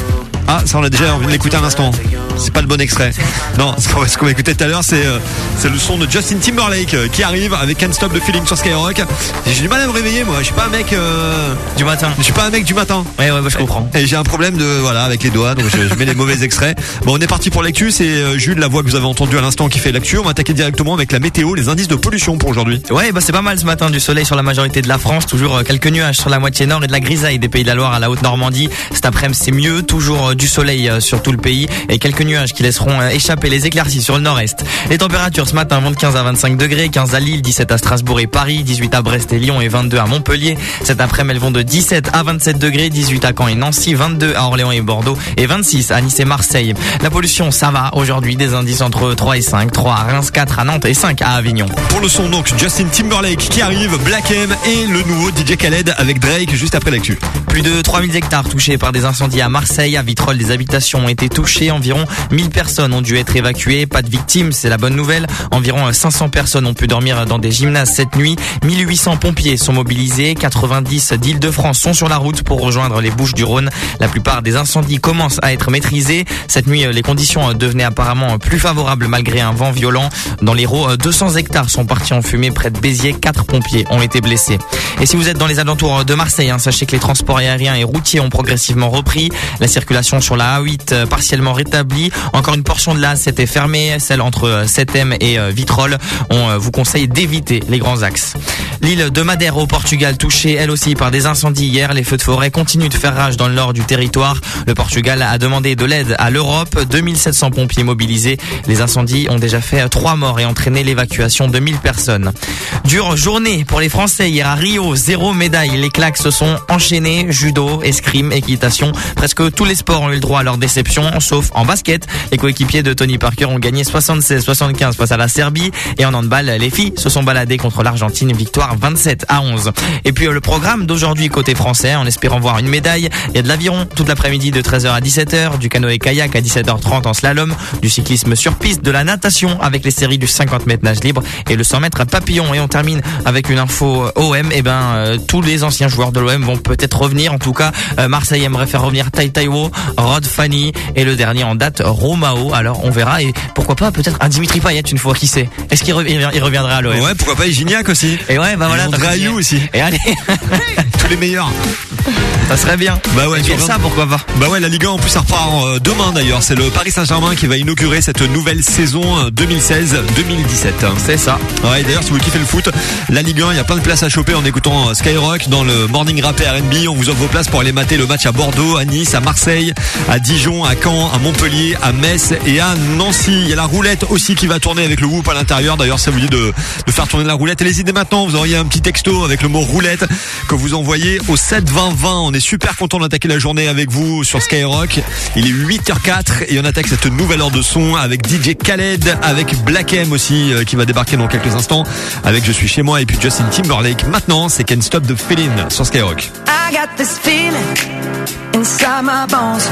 Ah, ça on a déjà envie de l'écouter à l'instant. C'est pas le bon extrait. Non, [laughs] ce qu'on écouter tout à l'heure, c'est euh, c'est le son de Justin Timberlake euh, qui arrive avec Can't Stop the Feeling sur Skyrock. J'ai du mal à me réveiller, moi. Je suis pas un mec euh, Du matin. Je suis pas un mec du matin. Ouais, ouais, bah, je comprends. Et j'ai un problème de voilà avec les doigts, donc je, je mets les mauvais extraits. Bon, on est parti pour l'actu. C'est Jules, la voix que vous avez entendue à l'instant, qui fait l'actu. On va attaquer directement avec la météo, les indices de pollution pour aujourd'hui. Ouais, bah c'est pas mal ce matin, du soleil sur la majorité de la France, toujours quelques nuages sur la moitié nord et de la grisaille des pays de la Loire à la Haute-Normandie. Cet après-midi c'est mieux, toujours euh, du soleil euh, sur tout le pays et quelques nuages qui laisseront euh, échapper les éclaircies sur le nord-est. Les températures ce matin vont de 15 à 25 degrés, 15 à Lille, 17 à Strasbourg et Paris, 18 à Brest et Lyon et 22 à Montpellier. Cet après-midi elles vont de 17 à 27 degrés, 18 à Caen et Nancy, 22 à Orléans et Bordeaux et 26 à Nice et Marseille. La pollution ça va aujourd'hui, des indices entre 3 et 5, 3 à Reims, 4 à Nantes et 5 à Avignon. Pour le son donc Justin Timberlake qui arrive, Black M et le nouveau DJ Khaled avec Drake juste après l'actu. Plus de 3000 hectares touchés par des incendies à Marseille. À Vitrolles, des habitations ont été touchées. Environ 1000 personnes ont dû être évacuées. Pas de victimes, c'est la bonne nouvelle. Environ 500 personnes ont pu dormir dans des gymnases cette nuit. 1800 pompiers sont mobilisés. 90 d'Île-de-France sont sur la route pour rejoindre les Bouches du Rhône. La plupart des incendies commencent à être maîtrisés. Cette nuit, les conditions devenaient apparemment plus favorables malgré un vent violent. Dans l'Hérault, 200 hectares sont partis en fumée près de Béziers. 4 pompiers ont été blessés. Et si vous êtes dans les alentours de Marseille, hein, sachez que les transports aériens et routiers ont progressivement repris. La circulation sur la A8 euh, partiellement rétablie. Encore une portion de la A7 est fermée, celle entre euh, 7M et euh, Vitrolles. On euh, vous conseille d'éviter les grands axes. L'île de Madère au Portugal touchée elle aussi par des incendies hier. Les feux de forêt continuent de faire rage dans le nord du territoire. Le Portugal a demandé de l'aide à l'Europe. 2700 pompiers mobilisés. Les incendies ont déjà fait trois morts et entraîné l'évacuation de 1000 personnes. Dure journée pour les Français hier à Rio. Zéro médaille. Les claques se sont enchaînées. Judo, escrime, équitation. Presque tous les sports ont eu le droit à leur déception, sauf en basket. Les coéquipiers de Tony Parker ont gagné 76-75 face à la Serbie. Et en handball, les filles se sont baladées contre l'Argentine. Victoire 27 à 11. Et puis euh, le programme d'aujourd'hui côté français, en espérant voir une médaille. Il y a de l'aviron toute l'après-midi de 13h à 17h, du canoë-kayak à 17h30 en slalom, du cyclisme sur piste, de la natation avec les séries du 50 mètres nage libre et le 100 mètres à papillon. Et on termine avec une info euh, OM. Et ben euh, tous les anciens joueurs de l'OM vont peut-être revenir. En tout cas, Marseille aimerait faire revenir Tai Taiwo, Rod Fanny et le dernier en date Romao. Alors on verra et pourquoi pas peut-être un Dimitri Payet une fois qui sait. Est-ce qu'il revi- il reviendra à l'OM Ouais, pourquoi pas Gignac aussi. Et ouais, bah voilà. André aussi. [laughs] Et allez, [laughs] Tous les meilleurs. ça serait bien. Bah ouais, tu ça, pourquoi pas Bah ouais, la Ligue 1 en plus ça repart euh, demain d'ailleurs. C'est le Paris Saint-Germain qui va inaugurer cette nouvelle saison euh, 2016-2017. C'est ça. Ouais, d'ailleurs si vous kiffez le foot, la Ligue 1, il y a plein de places à choper en écoutant euh, Skyrock dans le Morning Rap et R&B. On vous offre vos places pour aller mater le match à Bordeaux, à Nice, à Marseille, à Dijon, à Caen, à Montpellier, à Metz et à Nancy. Il y a la roulette aussi qui va tourner avec le whoop à l'intérieur. D'ailleurs, ça vous dit de, de faire tourner la roulette. Et les idées maintenant, vous auriez un petit texto avec le mot roulette que vous envoyez au 7 20 20 en On est super content d'attaquer la journée avec vous sur Skyrock. Il est 8h04 et on attaque cette nouvelle heure de son avec DJ Khaled, avec Black M aussi euh, qui va débarquer dans quelques instants, avec Je suis chez moi et puis Justin Timberlake. Maintenant, c'est Can't Stop the Feeling sur Skyrock. I got this feeling inside my bones.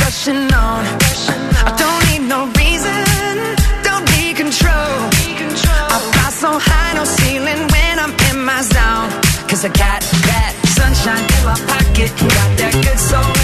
rushing on. I don't need no reason, don't need control. I fly so high, no ceiling when I'm in my zone. Cause I got that sunshine in my pocket, got that good soul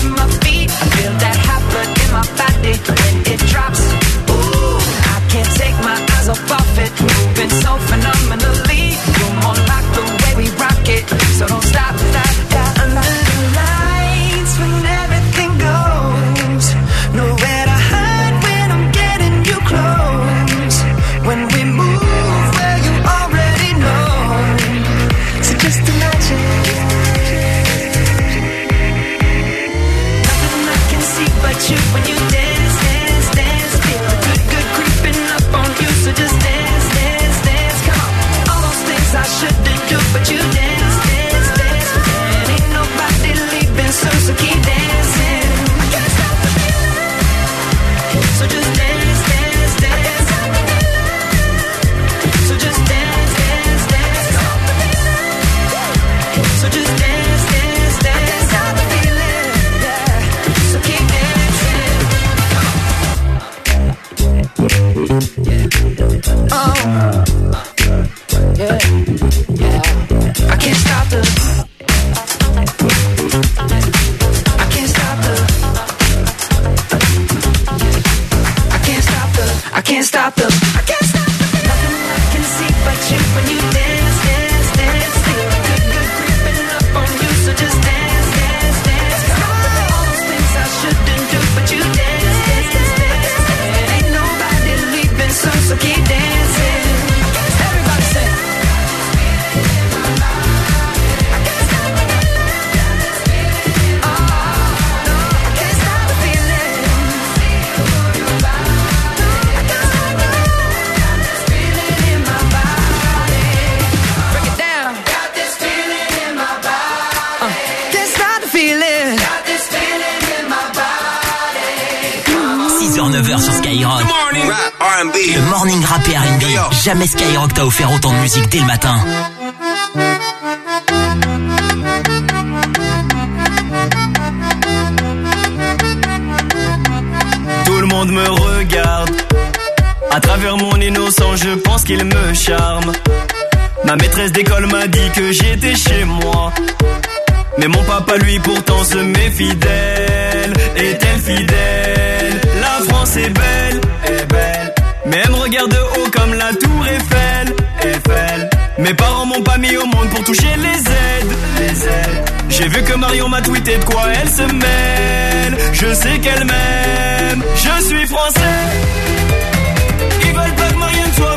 morning rap et R&B. Jamais Skyrock t'a offert autant de musique dès le matin. Tout le monde me regarde. À travers mon innocent, je pense qu'il me charme. Ma maîtresse d'école m'a dit que j'étais chez moi. Mais mon papa, lui, pourtant se méfie d'elle. Est-elle fidèle? La France est belle, est belle. Mais elle me regarde de haut comme la tour Eiffel, Eiffel. Mes parents m'ont pas mis au monde pour toucher les aides. J'ai vu que Marion m'a tweeté de quoi elle se mêle. Je sais qu'elle m'aime, je suis français. Ils veulent pas que Marianne soit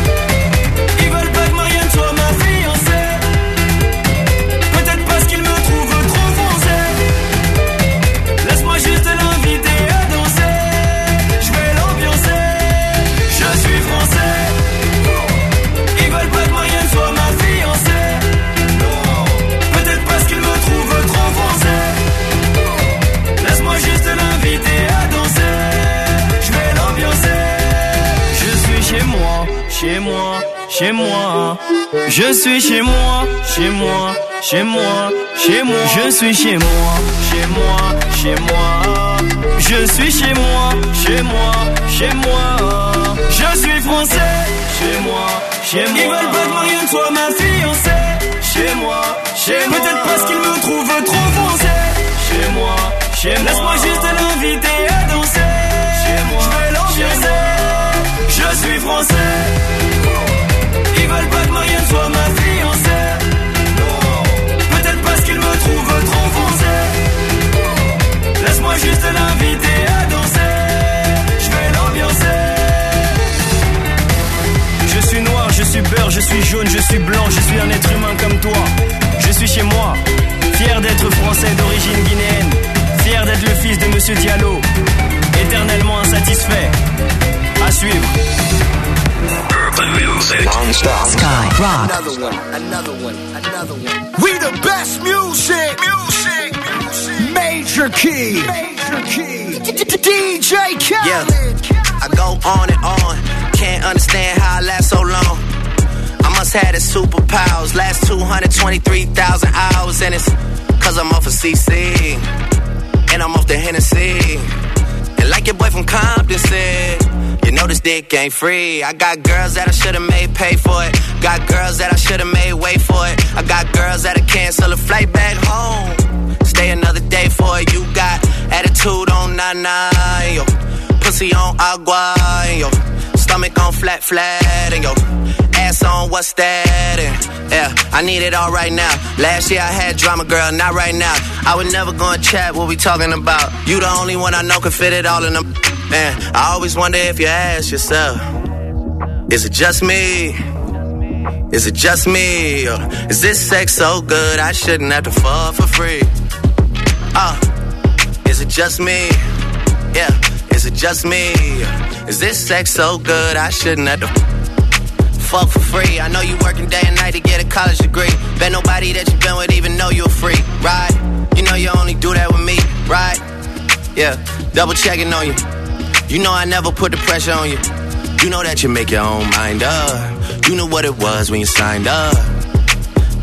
Je suis chez moi, chez moi, chez moi, chez moi. Je suis chez moi, chez moi, chez moi. Je suis chez moi, chez moi, chez moi. Je suis français, chez moi, chez moi. Ils veulent pas que Marianne soit ma fiancée. Chez moi, chez moi. Peut-être parce qu'ils me trouvent trop foncé. Chez moi, chez moi. Laisse-moi juste l'inviter à danser. Chez moi, je vais l'ambiancer. Je suis français. Veulent pas que Marianne soit ma fiancée. Peut-être parce qu'ils me trouvent trop foncé. Laisse-moi juste l'inviter à danser. Je vais l'ambiancer. Je suis noir, je suis beurre, je suis jaune, je suis blanc, je suis un être humain comme toi. Je suis chez moi, fier d'être français d'origine guinéenne, fier d'être le fils de Monsieur Diallo, éternellement insatisfait. À suivre. Sky Rock. Another one, another one, another one. We the best music, music, music. Major key, major key. DJ Khaled. I go on and on. Can't understand how I last so long. I must have the superpowers. Last 223,000 hours, and it's cause I'm off of CC. And I'm off the Hennessy. And like your boy from Compton said, know this dick ain't free. I got girls that I should've made pay for it. Got girls that I should've made wait for it. I got girls that'll cancel a flight back home. Stay another day for it. You got attitude on nine yo. Pussy on agua, yo. Stomach on flat, flat, and yo. Ass on what's that? And yeah, I need it all right now. Last year I had drama, girl, not right now. I would never go and chat what we talking about. You the only one I know can fit it all in them. Man, I always wonder if you ask yourself, is it just me? Is it just me? Or is this sex so good I shouldn't have to fall for free? Uh, is it just me? Yeah, is it just me? Is this sex so good I shouldn't have to fuck for free? I know you working day and night to get a college degree. Bet nobody that you've been with even know you're free, right? You know you only do that with me, right? Yeah, double checking on you. You know I never put the pressure on you. You know that you make your own mind up. You knew what it was when you signed up.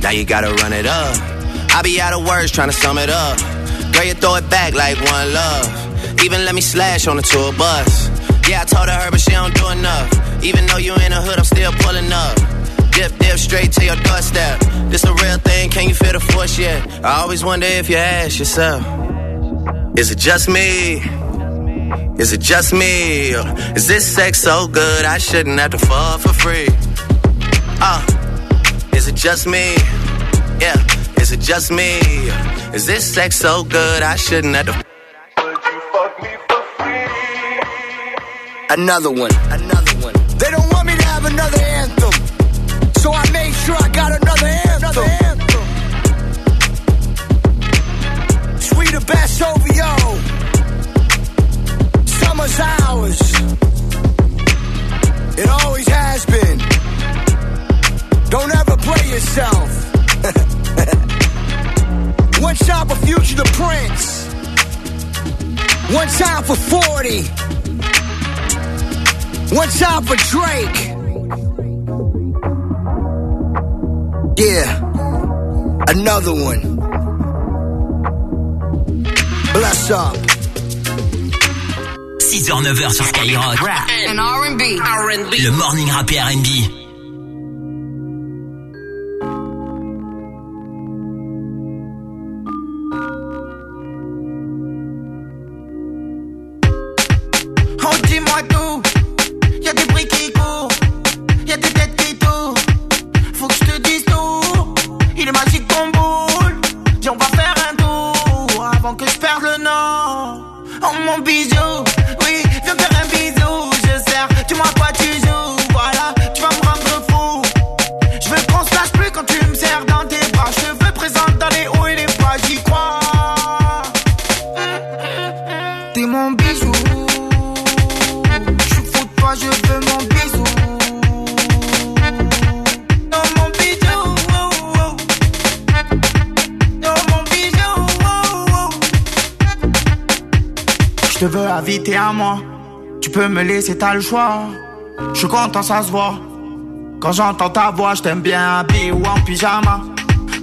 Now you gotta run it up. I be out of words trying to sum it up. Girl, you throw it back like one love. Even let me slash on the tour bus. Yeah, I told her, but she don't do enough. Even though you in the hood, I'm still pulling up. Dip, dip, straight to your doorstep. This a real thing, can you feel the force yet? I always wonder if you ask yourself, is it just me? Is it just me? Or is this sex so good I shouldn't have to fall for free? Uh, is it just me? Yeah, is it just me? Is this sex so good I shouldn't have to fuck for free? Another one, another one. They don't want me to have another anthem. So I made sure I got another anthem. Sweet the best OVO. Summer's ours. It always has been. Don't ever play yourself. [laughs] One time for Future the Prince. One time for 40. One time for Drake. Yeah, another one. Bless up. 6h, 9h sur Skyrock. And R&B. Le morning rap et R&B. Laisser, t'as le choix. Je suis content, ça se voit. Quand j'entends ta voix, je t'aime bien habillé ou en pyjama.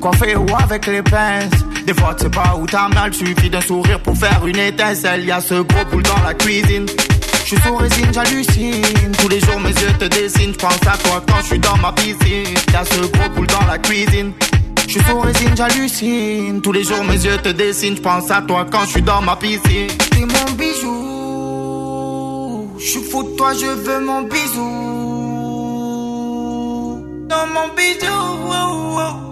Coiffé ou avec les pinces. Des fois, tu sais pas où t'as mal. Suffit d'un sourire pour faire une étincelle. Y a ce gros boule dans la cuisine. Je suis sous résine, j'hallucine. Tous les jours, mes yeux te dessinent. Je pense à toi quand je suis dans ma piscine. Y a ce gros boule dans la cuisine. Je suis sous résine, j'hallucine. Tous les jours, mes yeux te dessinent. Je pense à toi quand je suis dans ma piscine. De toi, je veux mon bisou. Dans mon bijou. oh, oh.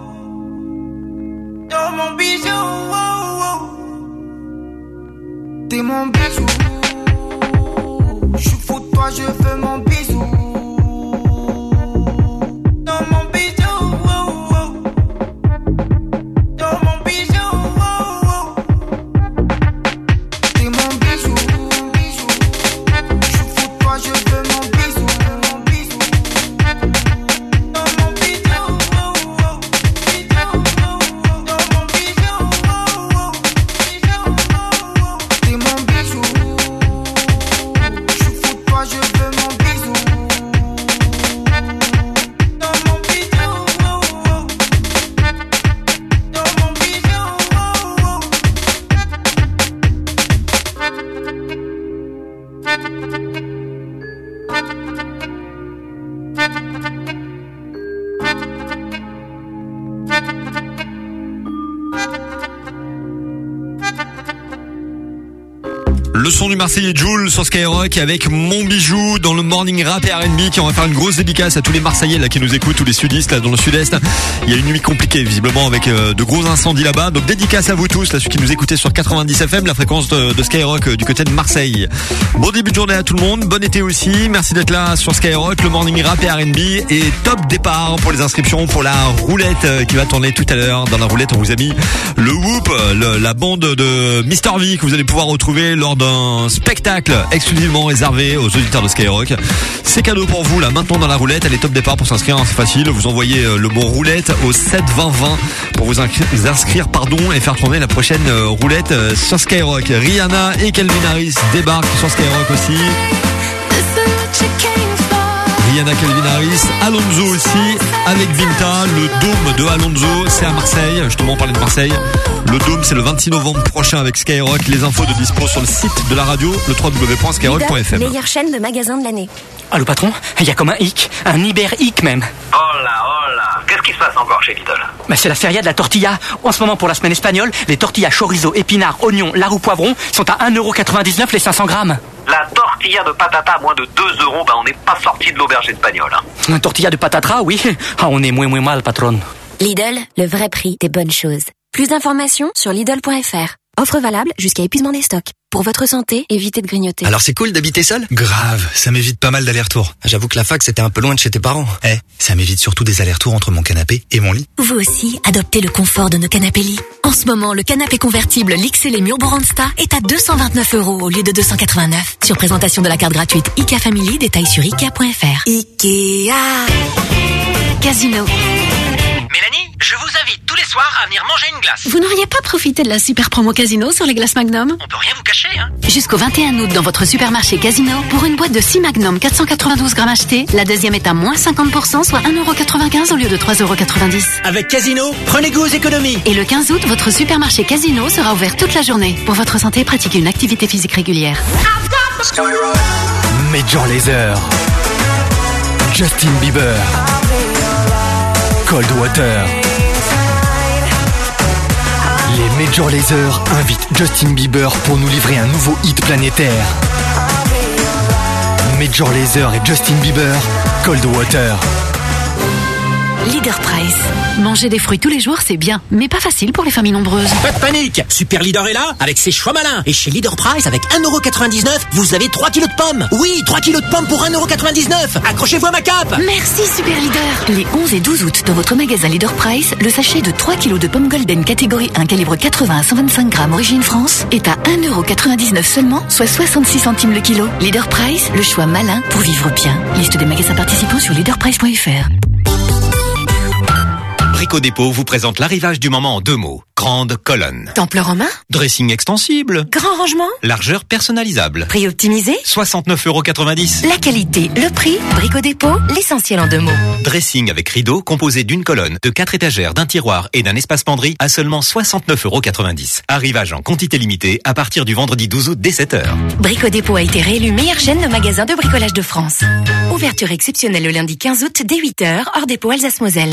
Sur Skyrock avec Mon Bijou dans le Morning Rap et R&B qui on va faire une grosse dédicace à tous les Marseillais là qui nous écoutent, tous les sudistes là dans le sud-est. Il y a une nuit compliquée visiblement avec euh, de gros incendies là-bas. Donc dédicace à vous tous là ceux qui nous écoutez sur 90 FM, la fréquence de, Skyrock euh, du côté de Marseille. Bon début de journée à tout le monde, bon été aussi. Merci d'être là sur Skyrock, le Morning Rap et R&B et top départ pour les inscriptions pour la roulette euh, qui va tourner tout à l'heure. Dans la roulette, on vous a mis le Whoop, la bande de Mister V que vous allez pouvoir retrouver lors d'un spectacle exclusivement réservé aux auditeurs de Skyrock. C'est cadeau pour vous là maintenant dans la roulette. Elle est top départ pour s'inscrire, hein, c'est facile. Vous envoyez euh, le mot roulette au 7 20 20 pour vous inscrire, vous inscrire pardon et faire tourner la prochaine euh, roulette euh, sur Skyrock. Rihanna et Calvin Harris débarquent sur Skyrock aussi. Rihanna Calvin Harris, Alonso aussi, avec Vinta, le Dôme de Alonso, c'est à Marseille, justement on parlait de Marseille. Le Dôme c'est le 26 novembre prochain avec Skyrock, les infos de dispo sur le site de la radio, le www.skyrock.fm. Meilleure chaîne de magasins de l'année. Ah, le patron, il y a comme un hic, un hyper hic même. Oh là, oh là. Qu'est-ce qui se passe encore chez Lidl Mais c'est la feria de la tortilla. En ce moment, pour la semaine espagnole, les tortillas chorizo, épinards, oignons, larou poivron sont à 1,99€ les 500 grammes. La tortilla de patata à moins de 2 euros, bah on n'est pas sorti de l'auberge espagnole. Hein. Un tortilla de patatras, oui. [laughs] Ah, on est moins moins mal, patron. Lidl, le vrai prix des bonnes choses. Plus d'informations sur Lidl.fr. Offre valable jusqu'à épuisement des stocks. Pour votre santé, évitez de grignoter. Alors c'est cool d'habiter seul? Grave, ça m'évite pas mal d'allers-retours. J'avoue que la fac c'était un peu loin de chez tes parents. Eh, ça m'évite surtout des allers-retours entre mon canapé et mon lit. Vous aussi, adoptez le confort de nos canapés lits. En ce moment, le canapé convertible l'XL et Murboranda est à 229 euros au lieu de 289. Sur présentation de la carte gratuite IKEA Family, détail sur IKEA.fr. IKEA Casino. Mélanie, je vous invite tous les soirs à venir manger une glace. Vous n'auriez pas profité de la super promo Casino sur les glaces Magnum? On peut rien vous cacher, hein. Jusqu'au 21 août dans votre supermarché Casino, pour une boîte de 6 Magnum 492 grammes achetés, la deuxième est à moins 50%, soit 1,95€ au lieu de 3,90€. Avec Casino, prenez goût aux économies. Et le 15 août, votre supermarché Casino sera ouvert toute la journée. Pour votre santé, pratiquez une activité physique régulière. Major Laser. Justin Bieber. Cold Water. Les Major Laser invitent Justin Bieber pour nous livrer un nouveau hit planétaire. Major Laser et Justin Bieber, Cold Water. Leader Price. Manger des fruits tous les jours, c'est bien, mais pas facile pour les familles nombreuses. Pas de panique Super Leader est là avec ses choix malins. Et chez Leader Price, avec 1,99€, vous avez 3 kilos de pommes. Oui, 3 kilos de pommes pour 1,99€ Accrochez-vous à ma cape Merci Super Leader Les 11 et 12 août, dans votre magasin Leader Price, le sachet de 3 kg de pommes golden catégorie 1 calibre 80 à 125 grammes origine France est à 1,99€ seulement, soit 66 centimes le kilo. Leader Price, le choix malin pour vivre bien. Liste des magasins participants sur leaderprice.fr. Brico Dépôt vous présente l'arrivage du moment en deux mots. Grande colonne. Templeur en main Dressing extensible. Grand rangement Largeur personnalisable. Prix optimisé 69,90€. La qualité, le prix, Brico Dépôt, l'essentiel en deux mots. Dressing avec rideau composé d'une colonne, de quatre étagères, d'un tiroir et d'un espace penderie à seulement 69,90€. Arrivage en quantité limitée à partir du vendredi 12 août dès 7h. Brico Dépôt a été réélu meilleure chaîne de magasins de bricolage de France. Ouverture exceptionnelle le lundi 15 août dès 8h, hors dépôt Alsace-Moselle.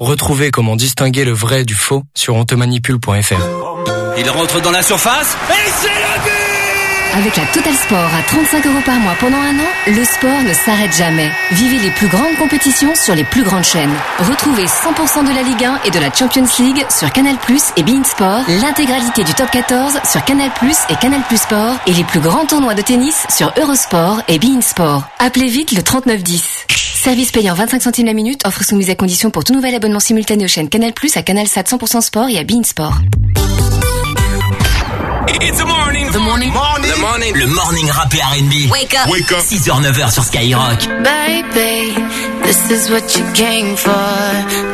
Retrouvez comment distinguer le vrai du faux sur ontemanipule.fr. Il rentre dans la surface et c'est le but Avec la Total Sport à 35 euros par mois pendant un an, le sport ne s'arrête jamais. Vivez les plus grandes compétitions sur les plus grandes chaînes. Retrouvez 100% de la Ligue 1 et de la Champions League sur Canal Plus et Bein Sport, l'intégralité du Top 14 sur Canal Plus et Canal Plus Sport et les plus grands tournois de tennis sur Eurosport et Bein Sport. Appelez vite le 3910. Service payant 25 centimes la minute, offre soumise à condition pour tout nouvel abonnement simultané aux chaînes Canal Plus à Canal Sat 100% Sport et à Bein Sport. It's the morning. The morning. The morning. Le morning rappé R&B. Wake up. Wake up. 6h, 9h sur Skyrock. Baby, this is what you came for.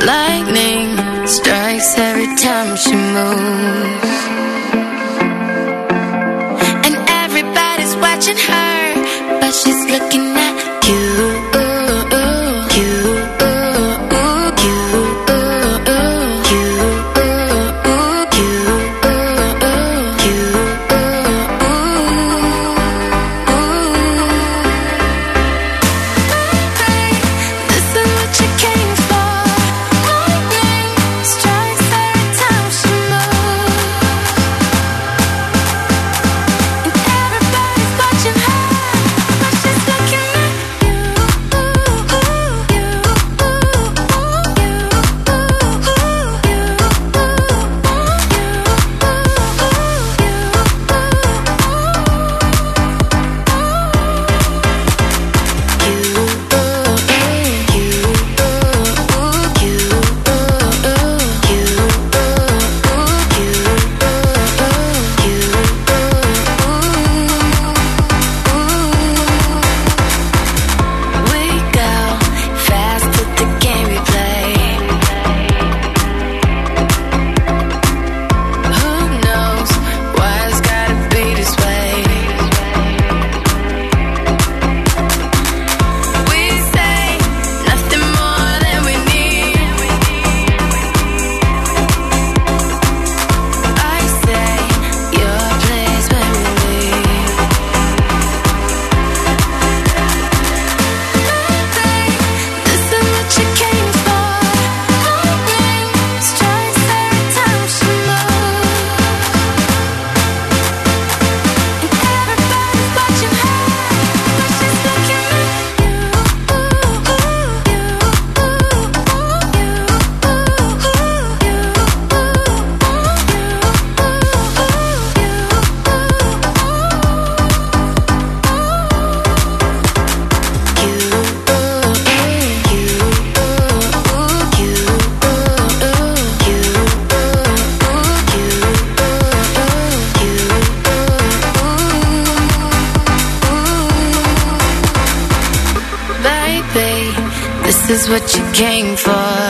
Lightning strikes every time she moves. And everybody's watching her, but she's looking at you. What you came for.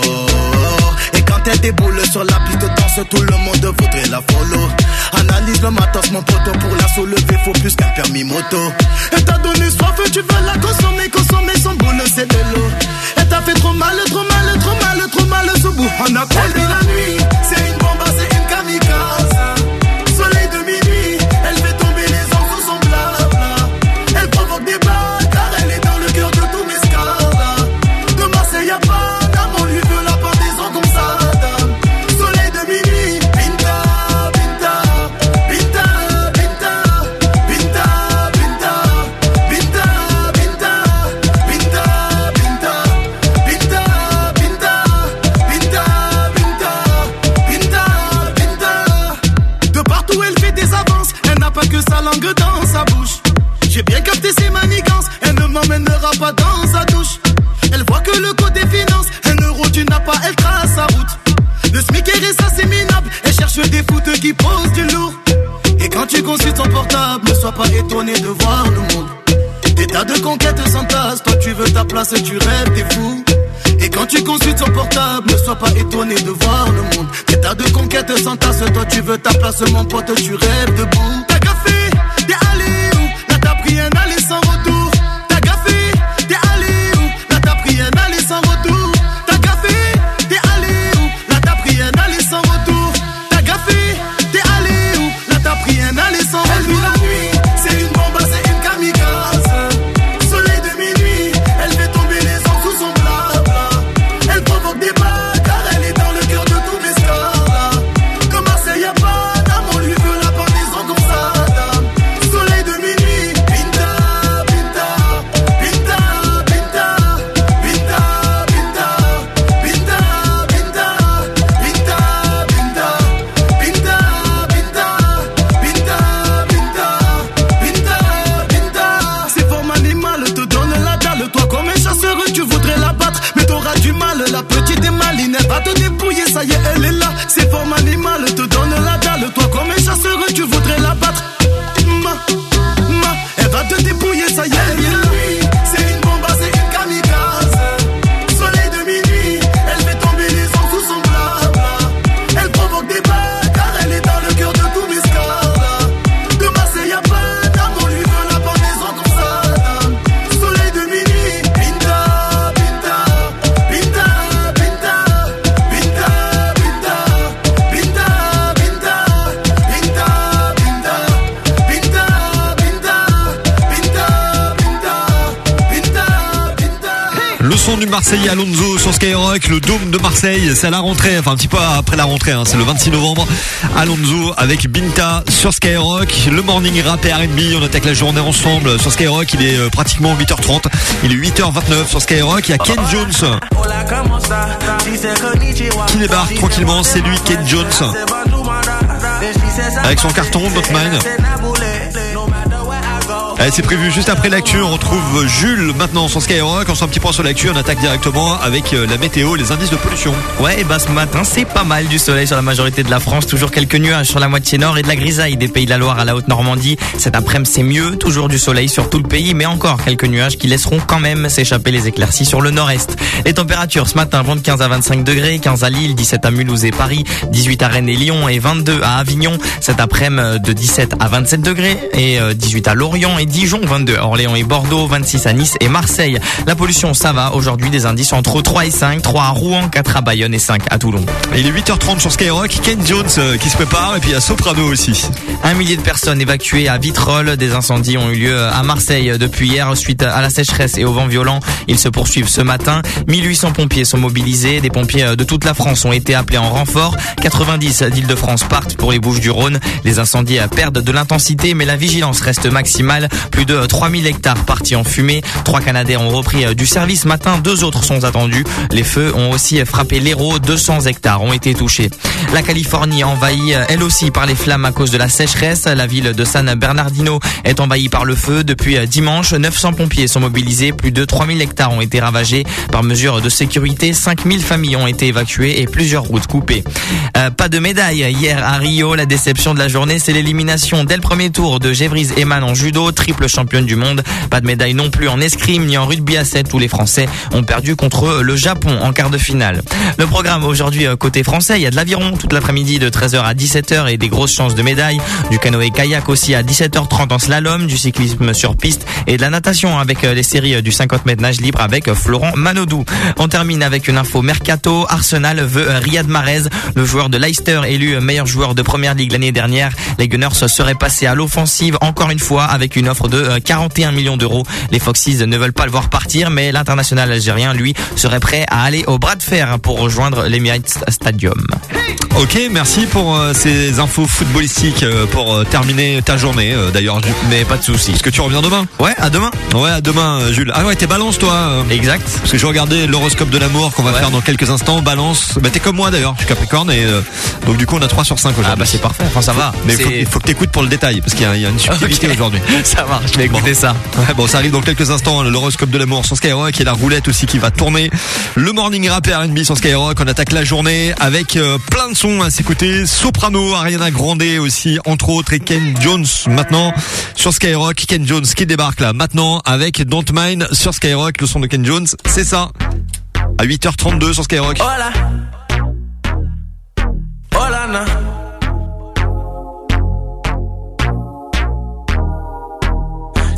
Quand elle déboule sur la piste de danse, tout le monde voudrait la follow. Analyse le matos, mon poteau, pour la soulever, faut plus qu'un permis moto. Elle t'a donné soif, tu veux la consommer, consommer son boule, c'est de l'eau. Elle t'a fait trop mal, trop mal, trop mal, trop mal, ce bout. On a perdu la nuit, c'est une bombe, c'est une kamikaze. De voir le monde. Des tas de conquêtes s'entassent, toi tu veux ta place, tu rêves, t'es fou. Et quand tu consultes son portable, ne sois pas étonné de voir le monde. Des tas de conquêtes s'entassent, toi tu veux ta place, mon pote, tu rêves debout. Marseillais Alonso sur Skyrock, le Dôme de Marseille, c'est à la rentrée, enfin un petit peu après la rentrée, hein, c'est le 26 novembre. Alonso avec Binta sur Skyrock, le morning rap et R&B, on attaque la journée ensemble sur Skyrock, il est euh, pratiquement 8h30, il est 8h29 sur Skyrock, il y a Ken Jones qui débarque tranquillement, c'est lui Ken Jones avec son carton. Allez, c'est prévu juste après l'actu. On retrouve Jules maintenant sur Skyrock. On fait un petit point sur l'actu. On attaque directement avec euh, la météo, les indices de pollution. Ouais, et bah ce matin, c'est pas mal du soleil sur la majorité de la France. Toujours quelques nuages sur la moitié nord et de la grisaille des pays de la Loire à la Haute-Normandie. Cet après-midi, c'est mieux. Toujours du soleil sur tout le pays, mais encore quelques nuages qui laisseront quand même s'échapper les éclaircies sur le nord-est. Les températures ce matin vont de 15 à 25 degrés, 15 à Lille, 17 à Mulhouse et Paris, 18 à Rennes et Lyon et 22 à Avignon. Cet après-midi, de 17 à 27 degrés et euh, 18 à Lorient et Dijon, 22 à Orléans et Bordeaux, 26 à Nice et Marseille. La pollution, ça va. Aujourd'hui, des indices entre 3 et 5, 3 à Rouen, 4 à Bayonne et 5 à Toulon. Et il est 8h30 sur Skyrock, Ken Jones euh, qui se prépare et puis il y a Soprano aussi. Un millier de personnes évacuées à Vitrolles. Des incendies ont eu lieu à Marseille depuis hier suite à la sécheresse et au vent violent. Ils se poursuivent ce matin. 1800 pompiers sont mobilisés. Des pompiers de toute la France ont été appelés en renfort. 90 d'Île-de-France partent pour les Bouches du Rhône. Les incendies perdent de l'intensité mais la vigilance reste maximale. Plus de 3000 hectares partis en fumée. Trois Canadiens ont repris euh, du service matin. Deux autres sont attendus. Les feux ont aussi frappé l'Hérault. 200 hectares ont été touchés. La Californie envahie euh, elle aussi par les flammes à cause de la sécheresse. La ville de San Bernardino est envahie par le feu. Depuis euh, dimanche, 900 pompiers sont mobilisés. Plus de 3000 hectares ont été ravagés. Par mesure de sécurité, 5000 familles ont été évacuées et plusieurs routes coupées. Pas de médaille hier à Rio. La déception de la journée, c'est l'élimination dès le premier tour de Gévrise Eman en judo, triple championne du monde. Pas de médaille non plus en escrime ni en rugby à 7 où les Français ont perdu contre le Japon en quart de finale. Le programme aujourd'hui euh, côté français, il y a de l'aviron toute l'après-midi de 13h à 17h et des grosses chances de médailles. Du canoë kayak aussi à 17h30 en slalom, du cyclisme sur piste et de la natation avec euh, les séries euh, du 50 mètres nage libre avec Florent Manodou. On termine avec une info mercato. Arsenal veut Riyad Mahrez, le joueur de Leicester élu meilleur joueur de première ligue l'année dernière. Les Gunners seraient passés à l'offensive encore une fois avec une offre de 41 millions d'euros. Les Foxes ne veulent pas le voir partir, mais l'international algérien, lui, serait prêt à aller au bras de fer pour rejoindre l'Emirates Stadium. Ok, merci pour euh, ces infos footballistiques euh, pour euh, terminer ta journée. euh, D'ailleurs, mais pas de soucis. Est-ce que tu reviens demain? Ouais, à demain. Ouais, à demain, euh, Jules. Ah ouais, t'es balance, toi. euh. Exact. Parce que je regardais l'horoscope de l'amour qu'on va faire dans quelques instants. Balance. Bah, t'es comme moi d'ailleurs. Je suis Capricorne et euh, donc du coup, on a 3 sur 5 aujourd'hui. Ah bah c'est parfait. Enfin ça va. Mais il faut, faut que t'écoutes pour le détail parce qu'il y, y a une subtilité Ok. aujourd'hui. [laughs] Ça marche, je vais écouter ça. Ouais, bon, ça arrive dans quelques instants, l'horoscope de l'amour sur Skyrock et la roulette aussi qui va tourner. Le morning rap et R&B sur Skyrock. On attaque la journée avec euh, plein de sons à s'écouter. Soprano, Ariana Grande aussi, entre autres, et Ken Jones maintenant sur Skyrock. Ken Jones qui débarque là maintenant avec Don't Mind sur Skyrock. Le son de Ken Jones, c'est ça. À 8h32 sur Skyrock. Hola. Hola, na.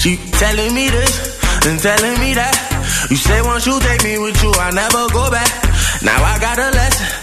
She telling me this and telling me that. You say once you take me with you, I never go back. Now I got a lesson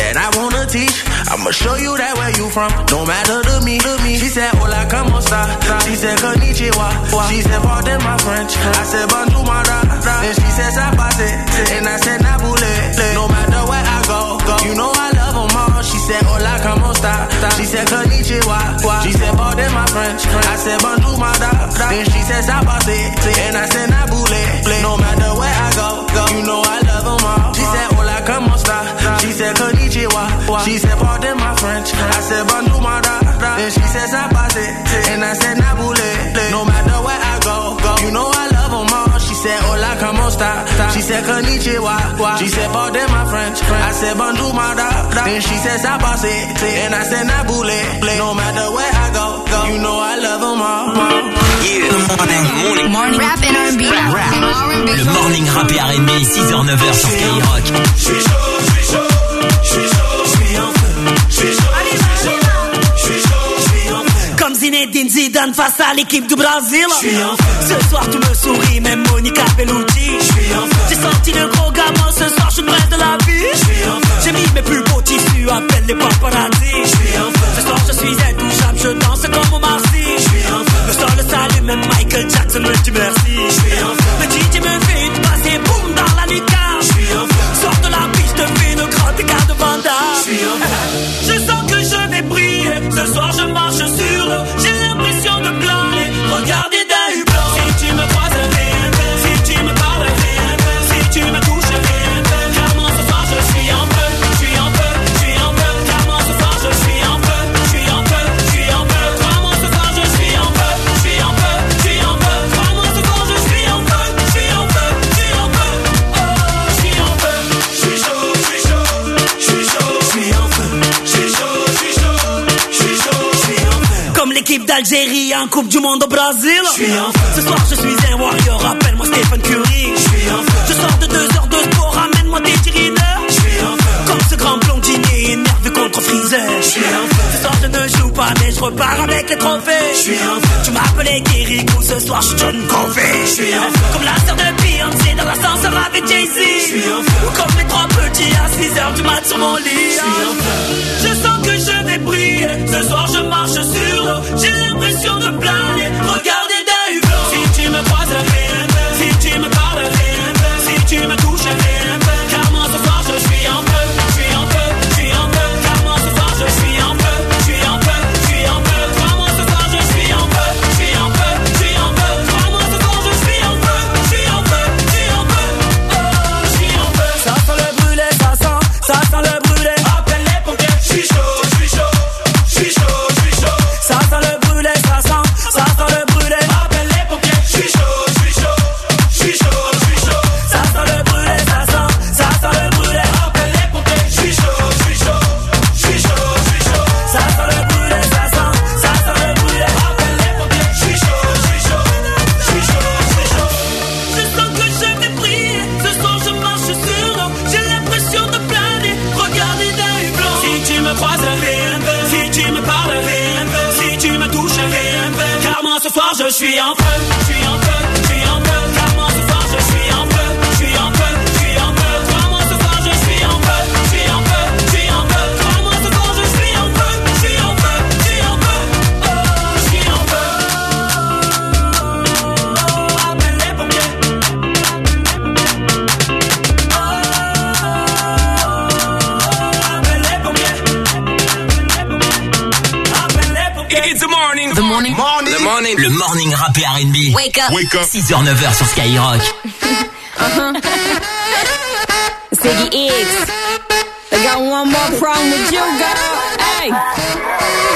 that I wanna teach. I'ma show you that where you from. No matter to me, to me. She said, Hola, como esta? She said, Konnichiwa. She said, pardon my French. I said, bonjour, my da. Then she said, Sabate. And I said, Nabule. No matter where I go, go. You know I love them all. She said, Hola, como esta? She said, Konnichiwa. She said, pardon my French. I said, bonjour, my da. Then she said, Sabate. And I said, Nabule. No matter where I go. You know I love them all. She said, Hola, como esta? She said, Konnichiwa. She said, pardon my French. I said, bonjour, my. Then she said, Sabate. And I said, Nabule. No matter where I go, go. You know I said, Hola, como esta? She said, Konnichiwa. She said, pardon my French. I said, bonjour, my da. Then she said, Sabate. And I said, Nabule. No matter where I go, go. You know I love them all. Morning. Rap and R&B. Le morning rap et R&B, 6h, 9h sur Skyrock. Comme Zinedine Zidane face à l'équipe du Brésil. Ce soir tu me souris, même Monica Bellucci. J'ai sorti le gros gamin, ce soir je suis de la vie. J'ai mis mes plus beaux tissus, appelle les paparazzi. Ce soir je suis intouchable, je danse comme Omar Sy Le sol s'allume, même Michael Jackson me dit merci. Le DJ me fait une passe et boum dans la lucarne. Sors de la piste, fais une grande écart de Je sens que je vais briller. Ce soir je marche l'équipe d'Algérie en Coupe du Monde au Brésil. Ce soir je suis un warrior. Appelle-moi Stephen Curry. Je sors de deux heures de sport. Ramène-moi des tirineurs Comme ce grand blondinier énervé contre Freezer. Ce soir je ne joue pas mais je repars avec les trophées. Tu m'appelais Kirikou. Ce soir je suis John Covey Comme la sœur de Beyoncé Dans l'ascenseur avec Jay-Z. Ou comme les trois petits à 6 heures du mat sur mon lit. Je sens que je vais briller Ce soir je marche sur l'eau. J'ai l'impression de planer. Regardez d'un hublot Si tu me croises Si tu me parles Si tu me Le morning rap et R&B. Wake up. Wake up. 6h, 9h sur Skyrock. Uh-huh. [laughs] Ziggy X. I got one more problem with you, girl. Hey.